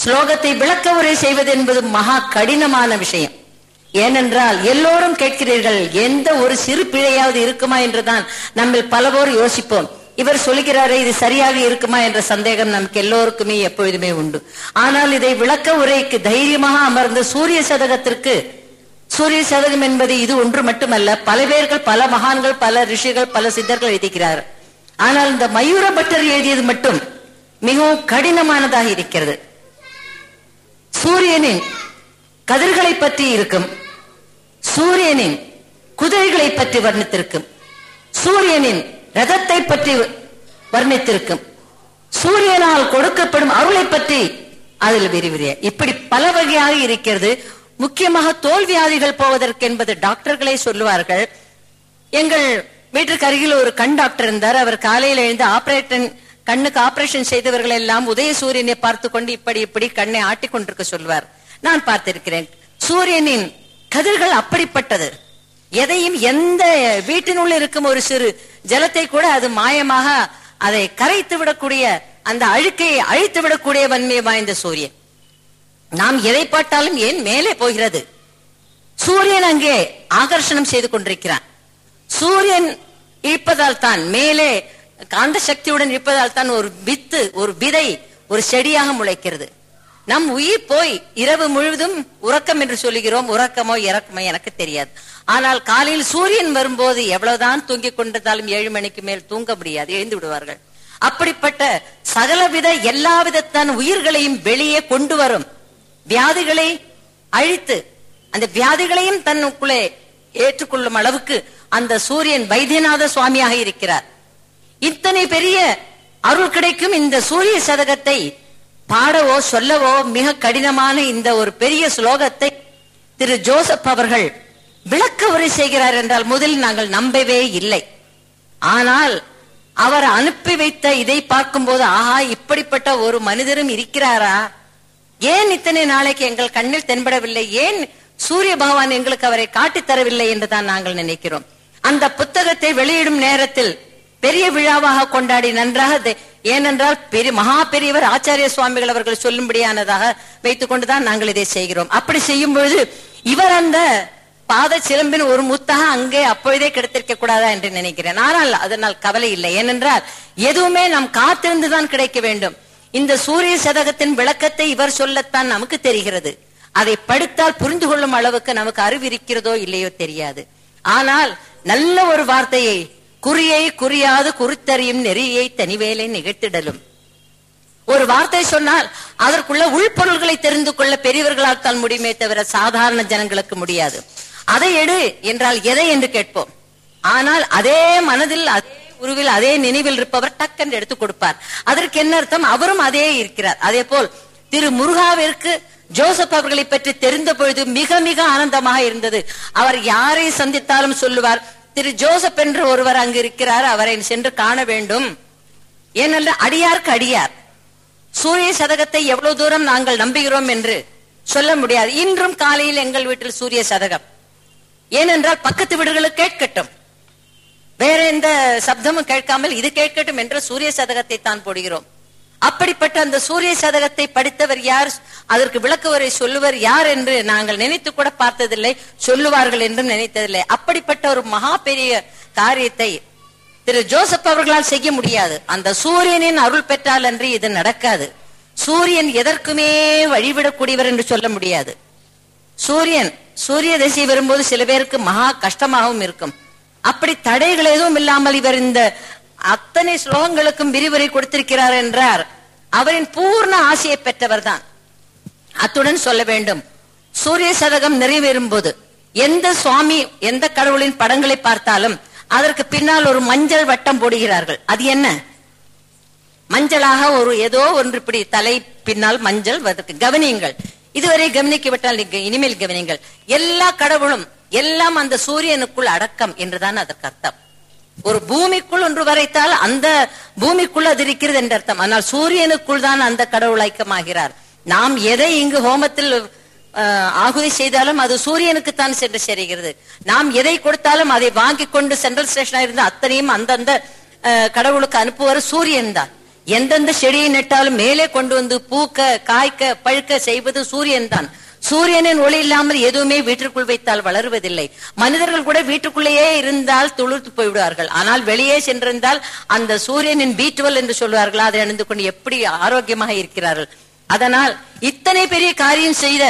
ஸ்லோகத்தை விளக்க உரை செய்வது என்பது மகா கடினமான விஷயம். ஏனென்றால் எல்லோரும் கேட்கிறீர்கள் எந்த ஒரு சிறு பிழையாவது இருக்குமா என்றுதான் நம்ம பலவோர் யோசிப்போம். இவர் சொல்கிறாரே இது சரியாக இருக்குமா என்ற சந்தேகம் நமக்கு எல்லோருக்குமே எப்பொழுதுமே உண்டு. ஆனால் இதை விளக்க உரைக்கு தைரியமாக அமர்ந்த சூரிய சதகத்திற்கு சூரிய சதகம் என்பது இது ஒன்று மட்டுமல்ல பல பேர்கள் பல மகான்கள் பல ரிஷிகள் பல சித்தர்கள் எழுதிக்கிறார். ஆனால் இந்த மயூர பட்டர் எழுதியது மட்டும் மிகவும் கடினமானதாக இருக்கிறது. சூரியனின் கதிர்களை பற்றி இருக்கும் சூரியனின் குதிரைகளை பற்றி வர்ணித்திருக்கும். சூரியனின் ரதத்தை பற்றி வர்ணித்திருக்கும். சூரியனால் கொடுக்கப்படும் அருளை பற்றி அதில் விரிவிரிய இப்படி பல வகையாக இருக்கிறது. முக்கியமாக தோல்வியாதிகள் போவதற்கு என்பது டாக்டர்களே சொல்லுவார்கள். எங்கள் வீட்டுக்கு அருகில் ஒரு கண் டாக்டர் இருந்தார். அவர் காலையில் எழுந்து ஆபரேட்டன் கண்ணுக்கு ஆபரேஷன் செய்தவர்கள் எல்லாம் உதய சூரியனை பார்த்து கொண்டு இப்படி இப்படி கண்ணை ஆட்டிக் கொண்டிருக்க சொல்வார். நான் பார்த்திருக்கிறேன். சூரியனின் கதிர்கள் அப்படிப்பட்டது. எதையும் எந்த வீட்டினுள் இருக்கும் ஒரு சிறு ஜலத்தை கூட அது மாயமாக அதை கரைத்து விடக்கூடிய அந்த அழுக்கையை அழித்து விடக்கூடிய வன்மை வாய்ந்த சூரியன். நாம் எதை பார்த்தாலும் ஏன் மேலே போகிறது? சூரியன் அங்கே ஆகர்ஷணம் செய்து கொண்டிருக்கிறான். சூரியன் இருப்பதால் தான் மேலே காந்த சக்தியுடன் இருப்பதால் தான் ஒரு வித்து ஒரு விதை ஒரு செடியாக முளைக்கிறது. நம் உயிர் போய் இரவு முழுவதும் உறக்கம் என்று சொல்லுகிறோம். உறக்கமோ இறக்கமோ எனக்கு தெரியாது. ஆனால் காலையில் சூரியன் வரும்போது எவ்வளவுதான் தூங்கிக் கொண்டிருந்தாலும் ஏழு மணிக்கு மேல் தூங்க முடியாது எழுந்து விடுவார்கள். அப்படிப்பட்ட சகலவித எல்லாவித தன் உயிர்களையும் வெளியே கொண்டு வரும் வியாதிகளை அழித்து அந்த வியாதிகளையும் தன்னுக்குள்ளே ஏற்றுக்கொள்ளும் அளவுக்கு அந்த சூரியன் வைத்தியநாத சுவாமியாக இருக்கிறார். இத்தனை பெரிய அருள் கிடைக்கும் இந்த சூரிய சதகத்தை பாடவோ சொல்லவோ மிக கடினமான இந்த ஒரு பெரிய ஸ்லோகத்தை திரு ஜோசப் அவர்கள் விளக்க உரை செய்கிறார் என்றால் முதலில் நாங்கள் நம்பவே இல்லை. ஆனால் அவர் அனுப்பி வைத்த இதை பார்க்கும்போது ஆஹா இப்படிப்பட்ட ஒரு மனிதரும் இருக்கிறாரா? ஏன் இத்தனை நாளைக்கு எங்கள் கண்ணில் தென்படவில்லை? ஏன் சூரிய பகவான் எங்களுக்கு அவரை காட்டித் தரவில்லை? என்றுதான் நாங்கள் நினைக்கிறோம். அந்த புத்தகத்தை வெளியிடும் நேரத்தில் பெரிய விழாவாக கொண்டாடி நன்றாக ஏனென்றால் பெரிய மகா பெரியவர் ஆச்சாரிய சுவாமிகள் அவர்கள் சொல்லும்படியானதாக வைத்துக் கொண்டுதான் நாங்கள் இதை செய்கிறோம். அப்படி செய்யும் பொழுது இவர் அந்த பாத சிலம்பின் ஒரு முத்தாக அங்கே அப்பொழுதே கிடைத்திருக்க கூடாதா என்று நினைக்கிறேன். ஆனால் அதனால் கவலை இல்லை. ஏனென்றால் எதுவுமே நாம் காத்திருந்துதான் கிடைக்க வேண்டும். இந்த சூரிய சதகத்தின் விளக்கத்தை இவர் சொல்லத்தான் நமக்கு தெரிகிறது. அதை படித்தால் புரிந்து கொள்ளும் அளவுக்கு நமக்கு அறிவு இருக்கிறதோ இல்லையோ தெரியாது. ஆனால் நல்ல ஒரு வார்த்தையை குறியை குறியாது குறித்தறியும் நெறியை தனிவேலை நிகழ்த்திடலும். ஒரு வார்த்தை சொன்னால் அதற்குள்ள உள்பொருள்களை தெரிந்து கொள்ள பெரியவர்களால் தான் முடியுமே தவிர சாதாரண ஜனங்களுக்கு முடியாது. அதை எடு என்றால் எதை என்று கேட்போம். ஆனால் அதே மனதில் அதே உருவில் அதே நினைவில் இருப்பவர் டக்கென்று எடுத்து கொடுப்பார். அதற்கு என்ன அர்த்தம்? அவரும் அதே இருக்கிறார். அதே போல் திரு முருகாவிற்கு ஜோசப் அவர்களை பற்றி தெரிந்த பொழுது மிக மிக ஆனந்தமாக இருந்தது. அவர் யாரை சந்தித்தாலும் சொல்லுவார் திரு ஜோசப் என்று ஒருவர் அங்கு இருக்கிறார். அவரை சென்று காண வேண்டும். ஏனென்றால் அடியாருக்கு அடியார். சூரிய சதகத்தை எவ்வளவு தூரம் நாங்கள் நம்புகிறோம் என்று சொல்ல முடியாது. இன்றும் காலையில் எங்கள் வீட்டில் சூரிய சதகம். ஏனென்றால் பக்கத்து வீடுகளுக்கு கேட்கட்டும். வேற எந்த சப்தமும் கேட்காமல் இது கேட்கட்டும் என்ற சூரிய சதகத்தை தான் போடுகிறோம். அப்படிப்பட்ட அந்த சூரிய சதகத்தை படித்தவர் யார்? அதற்கு விளக்குவரை சொல்லுவர் யார் என்று நாங்கள் நினைத்து கூட பார்த்ததில்லை சொல்லுவார்கள் என்றும் நினைத்ததில்லை. அப்படிப்பட்ட ஒரு மகா பெரிய காரியத்தை திரு ஜோசப் அவர்களால் செய்ய முடியாது. அந்த சூரியனின் அருள் பெற்றால் அன்றி இது நடக்காது. சூரியன் எதற்குமே வழிவிடக்கூடியவர் என்று சொல்ல முடியாது. சூரியன் சூரிய திசை வரும்போது சில பேருக்கு மகா கஷ்டமாகவும் இருக்கும். அப்படி தடைகள் எதுவும் இல்லாமல் இவர் இந்த அத்தனை ஸ்லோகங்களுக்கும் விரிவுரை கொடுத்திருக்கிறார் என்றார். அவரின் பூர்ண ஆசையை பெற்றவர் தான் அத்துடன் சொல்ல வேண்டும். சூரிய சதகம் நிறைவேறும் போது எந்த சுவாமி எந்த கடவுளின் படங்களை பார்த்தாலும் அதற்கு பின்னால் ஒரு மஞ்சள் வட்டம் போடுகிறார்கள். அது என்ன? மஞ்சளாக ஒரு ஏதோ ஒன்று இப்படி தலை பின்னால் மஞ்சள் வருது கவனியுங்கள். இதுவரை கவனிக்க விட்டால் நீங்க இனிமேல் கவனிங்கள் எல்லா கடவுளும் எல்லாம் அந்த சூரியனுக்குள் அடக்கம் என்றுதான் அதற்கு அர்த்தம். ஒரு பூமிக்குள் ஒன்று வரைத்தால் அந்த பூமிக்குள் அது இருக்கிறது என்ற அர்த்தம். ஆனால் சூரியனுக்குள் தான் அந்த கடவுள் ஐக்கியமாகிறார். நாம் எதை இங்கு ஹோமத்தில் ஆகுதி செய்தாலும் அது சூரியனுக்கு தான் சென்று சேருகிறது. நாம் எதை கொடுத்தாலும் அதை வாங்கி கொண்டு சென்ட்ரல் ஸ்டேஷனா இருந்து அத்தனையும் அந்தந்த அஹ், கடவுளுக்கு அனுப்புவார். சூரியன் தான். எந்தெந்த செடியை நட்டாலும் மேலே கொண்டு வந்து பூக்க காய்க்க பழுக்க செய்வது சூரியன் தான். சூரியனின் ஒளி இல்லாமல் எதுவுமே வீட்டிற்குள் வைத்தால் வளருவதில்லை. மனிதர்கள் கூட வீட்டுக்குள்ளேயே இருந்தால் துளிர்த்து போய்விடுவார்கள். ஆனால் வெளியே சென்றிருந்தால் அந்த சூரியனின் பீட்டுவல் என்று சொல்வார்கள். அதை அணிந்து கொண்டு எப்படி ஆரோக்கியமாக இருக்கிறார்கள்? அதனால் இத்தனை பெரிய காரியம் செய்த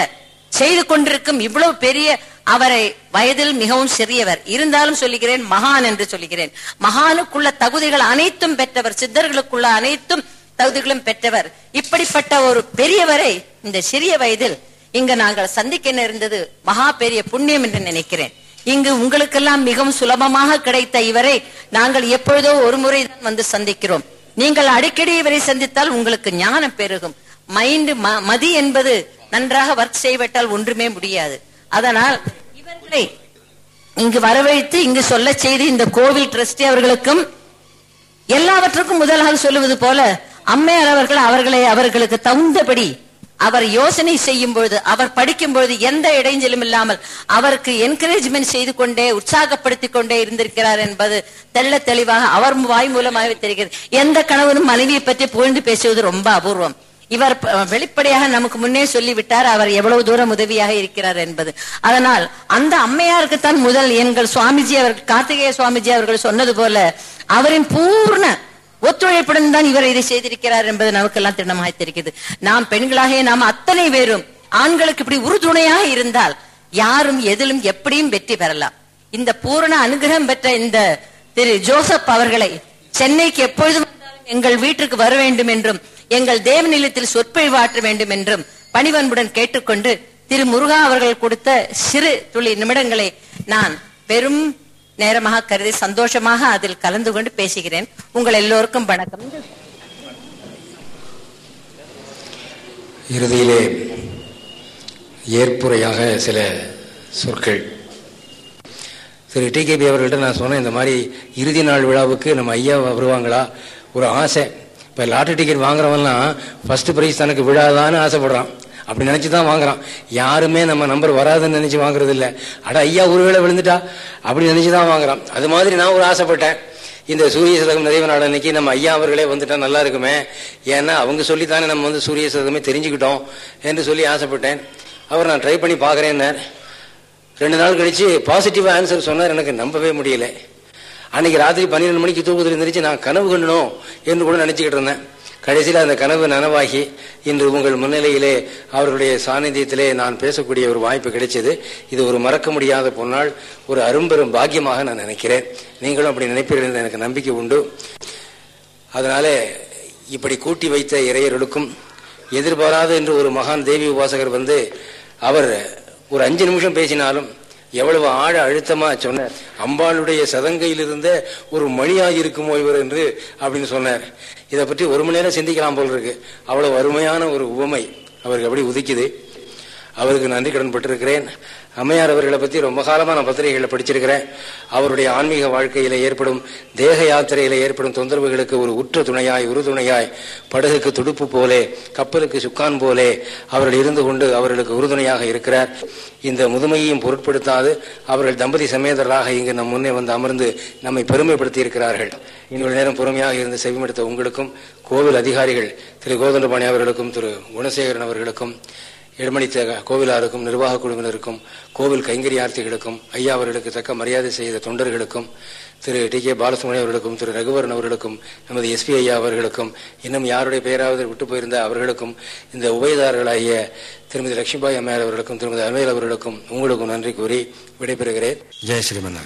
செய்து கொண்டிருக்கும் இவ்வளவு பெரிய அவரை வயதில் மிகவும் சிறியவர். இருந்தாலும் சொல்லுகிறேன் மகான் என்று சொல்லுகிறேன். மகானுக்குள்ள தகுதிகள் அனைத்தும் பெற்றவர். சித்தர்களுக்குள்ள அனைத்தும் தகுதிகளும் பெற்றவர். இப்படிப்பட்ட ஒரு பெரியவரை இந்த சிறிய வயதில் இங்கு நாங்கள் சந்திக்க நேர்ந்தது மகா பெரிய புண்ணியம் என்று நினைக்கிறேன். இங்கு உங்களுக்கெல்லாம் மிகவும் சுலபமாக கிடைத்த இவரை நாங்கள் எப்பொழுதோ ஒரு முறை தான் வந்து சந்திக்கிறோம். நீங்கள் அடிக்கடி இவரை சந்தித்தால் உங்களுக்கு ஞானம் பெருகும். மைண்ட் மதி என்பது நன்றாக ஒர்க் செய்விட்டால் ஒன்றுமே முடியாது. அதனால் இவர்களை இங்கு வரவழைத்து இங்கு சொல்ல செய்து இந்த கோவில் ட்ரஸ்டி அவர்களுக்கும் எல்லாவற்றுக்கும் முதலாக சொல்லுவது போல அம்மையார் அவர்கள் அவர்களை அவர்களுக்கு தகுந்தபடி அவர் யோசனை செய்யும் பொழுது அவர் படிக்கும் பொழுது எந்த இடைஞ்சலும் இல்லாமல் அவருக்கு என்கரேஜ்மெண்ட் செய்து கொண்டே உற்சாகப்படுத்திக் கொண்டே இருந்திருக்கிறார் என்பது தெள்ள தெளிவாக அவர் வாய் மூலமாகவே தெரிகிறது. எந்த கணவனும் மனைவியை பற்றி புகழ்ந்து பேசுவது ரொம்ப அபூர்வம். இவர் வெளிப்படையாக நமக்கு முன்னே சொல்லிவிட்டார் அவர் எவ்வளவு தூரம் உதவியாக இருக்கிறார் என்பது. அதனால் அந்த அம்மையாருக்குத்தான் முதல் எங்கள் சுவாமிஜி அவர்கள் கார்த்திகேய சுவாமிஜி அவர்கள் சொன்னது போல அவரின் பூர்ண ஒத்துழைப்புடன் தான் இவர் இதை செய்திருக்கிறார் என்பது நமக்கெல்லாம் திண்ணமாக தெரிகிறது நாம் பெண்களாக நாம் அத்தனை பேரும் ஆண்களுக்கு இப்படி உறுதுணையாக இருந்தால் யாரும் எதிலும் எப்படியும் வெற்றி பெறலாம். இந்த பூரண அனுகிரகம் பெற்ற இந்த திரு ஜோசப் அவர்களை சென்னைக்கு எப்பொழுதும் எங்கள் வீட்டுக்கு வர வேண்டும் என்றும் எங்கள் தேவ தேவநிலையத்தில் சொற்பொழிவாற்ற வேண்டும் என்றும் பணிவன்புடன் கேட்டுக்கொண்டு திரு முருகா அவர்கள் கொடுத்த சிறு துளி நிமிடங்களை நான் பெரும் நேரமாக கருதி சந்தோஷமாக அதில் கலந்து கொண்டு பேசுகிறேன். உங்கள் எல்லோருக்கும் வணக்கம். இறுதியிலே ஏற்புரையாக சில சொற்கள். திரு டிகேபி அவர்கள்ட்ட நான் சொன்னேன் இந்த மாதிரி இறுதி நாள் விழாவுக்கு நம்ம ஐயா வருவாங்களா? ஒரு ஆசை. இப்போ லாட்டரி டிக்கெட் வாங்குறவன்லாம் ஃபர்ஸ்ட் ப்ரைஸ் தனக்கு விழாதான்னு ஆசைப்படுறான். அப்படி நினைச்சு தான் வாங்குறான். யாருமே நம்ம நம்பர் வராதுன்னு நினைச்சு வாங்குறது இல்லை அட ஐயா ஒருவேளை விழுந்துட்டா? அப்படி நினைச்சு தான் வாங்குறான். அது மாதிரி நான் ஒரு ஆசைப்பட்டேன். இந்த சூரிய சதகம் நிறைவு நாள் அன்னைக்கு நம்ம ஐயா அவர்களே வந்துட்டா நல்லா இருக்குமே. ஏன்னா அவங்க சொல்லித்தானே நம்ம வந்து சூரிய சதகமே தெரிஞ்சுக்கிட்டோம் என்று சொல்லி ஆசைப்பட்டேன். அவர் நான் ட்ரை பண்ணி பார்க்குறேன்னார். ரெண்டு நாள் கழிச்சு பாசிட்டிவ் ஆன்சர் சொன்னார். எனக்கு நம்பவே முடியல. அன்னைக்கு ராத்திரி பன்னிரெண்டு மணிக்கு தூக்கத்தில் இருந்துச்சு நான் கனவு கண்டணும் என்று கூட நினைச்சுக்கிட்டு இருந்தேன். கடைசியில் அந்த கனவு நனவாகி இன்று உங்கள் முன்னிலையிலே அவர்களுடைய சாநித்தியத்திலே நான் பேசக்கூடிய ஒரு வாய்ப்பு கிடைச்சது. இது ஒரு மறக்க முடியாத பொன்னால் ஒரு அரும்பெரும் பாக்கியமாக நான் நினைக்கிறேன். நீங்களும் அப்படி நினைப்பீர்கள் என்று எனக்கு நம்பிக்கை உண்டு. அதனால இப்படி கூட்டி வைத்த இறையர்களுக்கும் எதிர்பாராத என்று ஒரு மகான் தேவி உபாசகர் வந்து அவர் ஒரு அஞ்சு நிமிஷம் பேசினாலும் எவ்வளவு ஆழ அழுத்தமா சொன்னார். அம்பாளுடைய சதங்கையிலிருந்த ஒரு மணியாக இருக்குமோ இவர் என்று அப்படின்னு சொன்னார். இதை பற்றி ஒரு மணி நேரம் சிந்திக்கலாம் போல் இருக்கு. அவ்வளவு அருமையான ஒரு உவமை அவருக்கு அப்படி உதிக்குது. அவருக்கு நன்றி கடன் பட்டிருக்கிறேன். அம்மையார் அவர்களை பத்தி ரொம்ப காலமா நான் பத்திரிகைகளை படிச்சிருக்கிறேன். அவருடைய ஆன்மீக வாழ்க்கையில ஏற்படும் தேக யாத்திரையில ஏற்படும் தொந்தரவுகளுக்கு ஒரு உற்ற துணையாய் உறுதுணையாய் படகுக்கு துடுப்பு போலே கப்பலுக்கு சுக்கான் போலே அவர்கள் இருந்து கொண்டு அவர்களுக்கு உறுதுணையாக இருக்கிறார். இந்த முதுமையையும் பொருட்படுத்தாது அவர்கள் தம்பதி சமேதராக இங்கு நம் முன்னே வந்து அமர்ந்து நம்மை பெருமைப்படுத்தி இருக்கிறார்கள். இன்னொரு நேரம் பொறுமையாக இருந்து செவிமடுத்த உங்களுக்கும் கோவில் அதிகாரிகள் திரு கோதண்டபாணி அவர்களுக்கும் திரு குணசேகரன் அவர்களுக்கும் இடமளித்த கோவிலாருக்கும் நிர்வாக குழுவினருக்கும் கோவில் கைங்கரியார்த்திகளுக்கும் ஐயா அவர்களுக்கு தக்க மரியாதை செய்த தொண்டர்களுக்கும் திரு டி கே பாலசுமணி அவர்களுக்கும் திரு ரகுவரன் அவர்களுக்கும் நமது எஸ்பி ஐயா அவர்களுக்கும் இன்னும் யாருடைய பெயராவது விட்டு போயிருந்த அவர்களுக்கும் இந்த உபயதாரர்களாகிய திருமதி லட்சுமிபாய் அம்மையார் அவர்களுக்கும் திருமதி அமையல் அவர்களுக்கும் உங்களுக்கும் நன்றி கூறி விடைபெறுகிறேன். ஜெய் ஸ்ரீமன்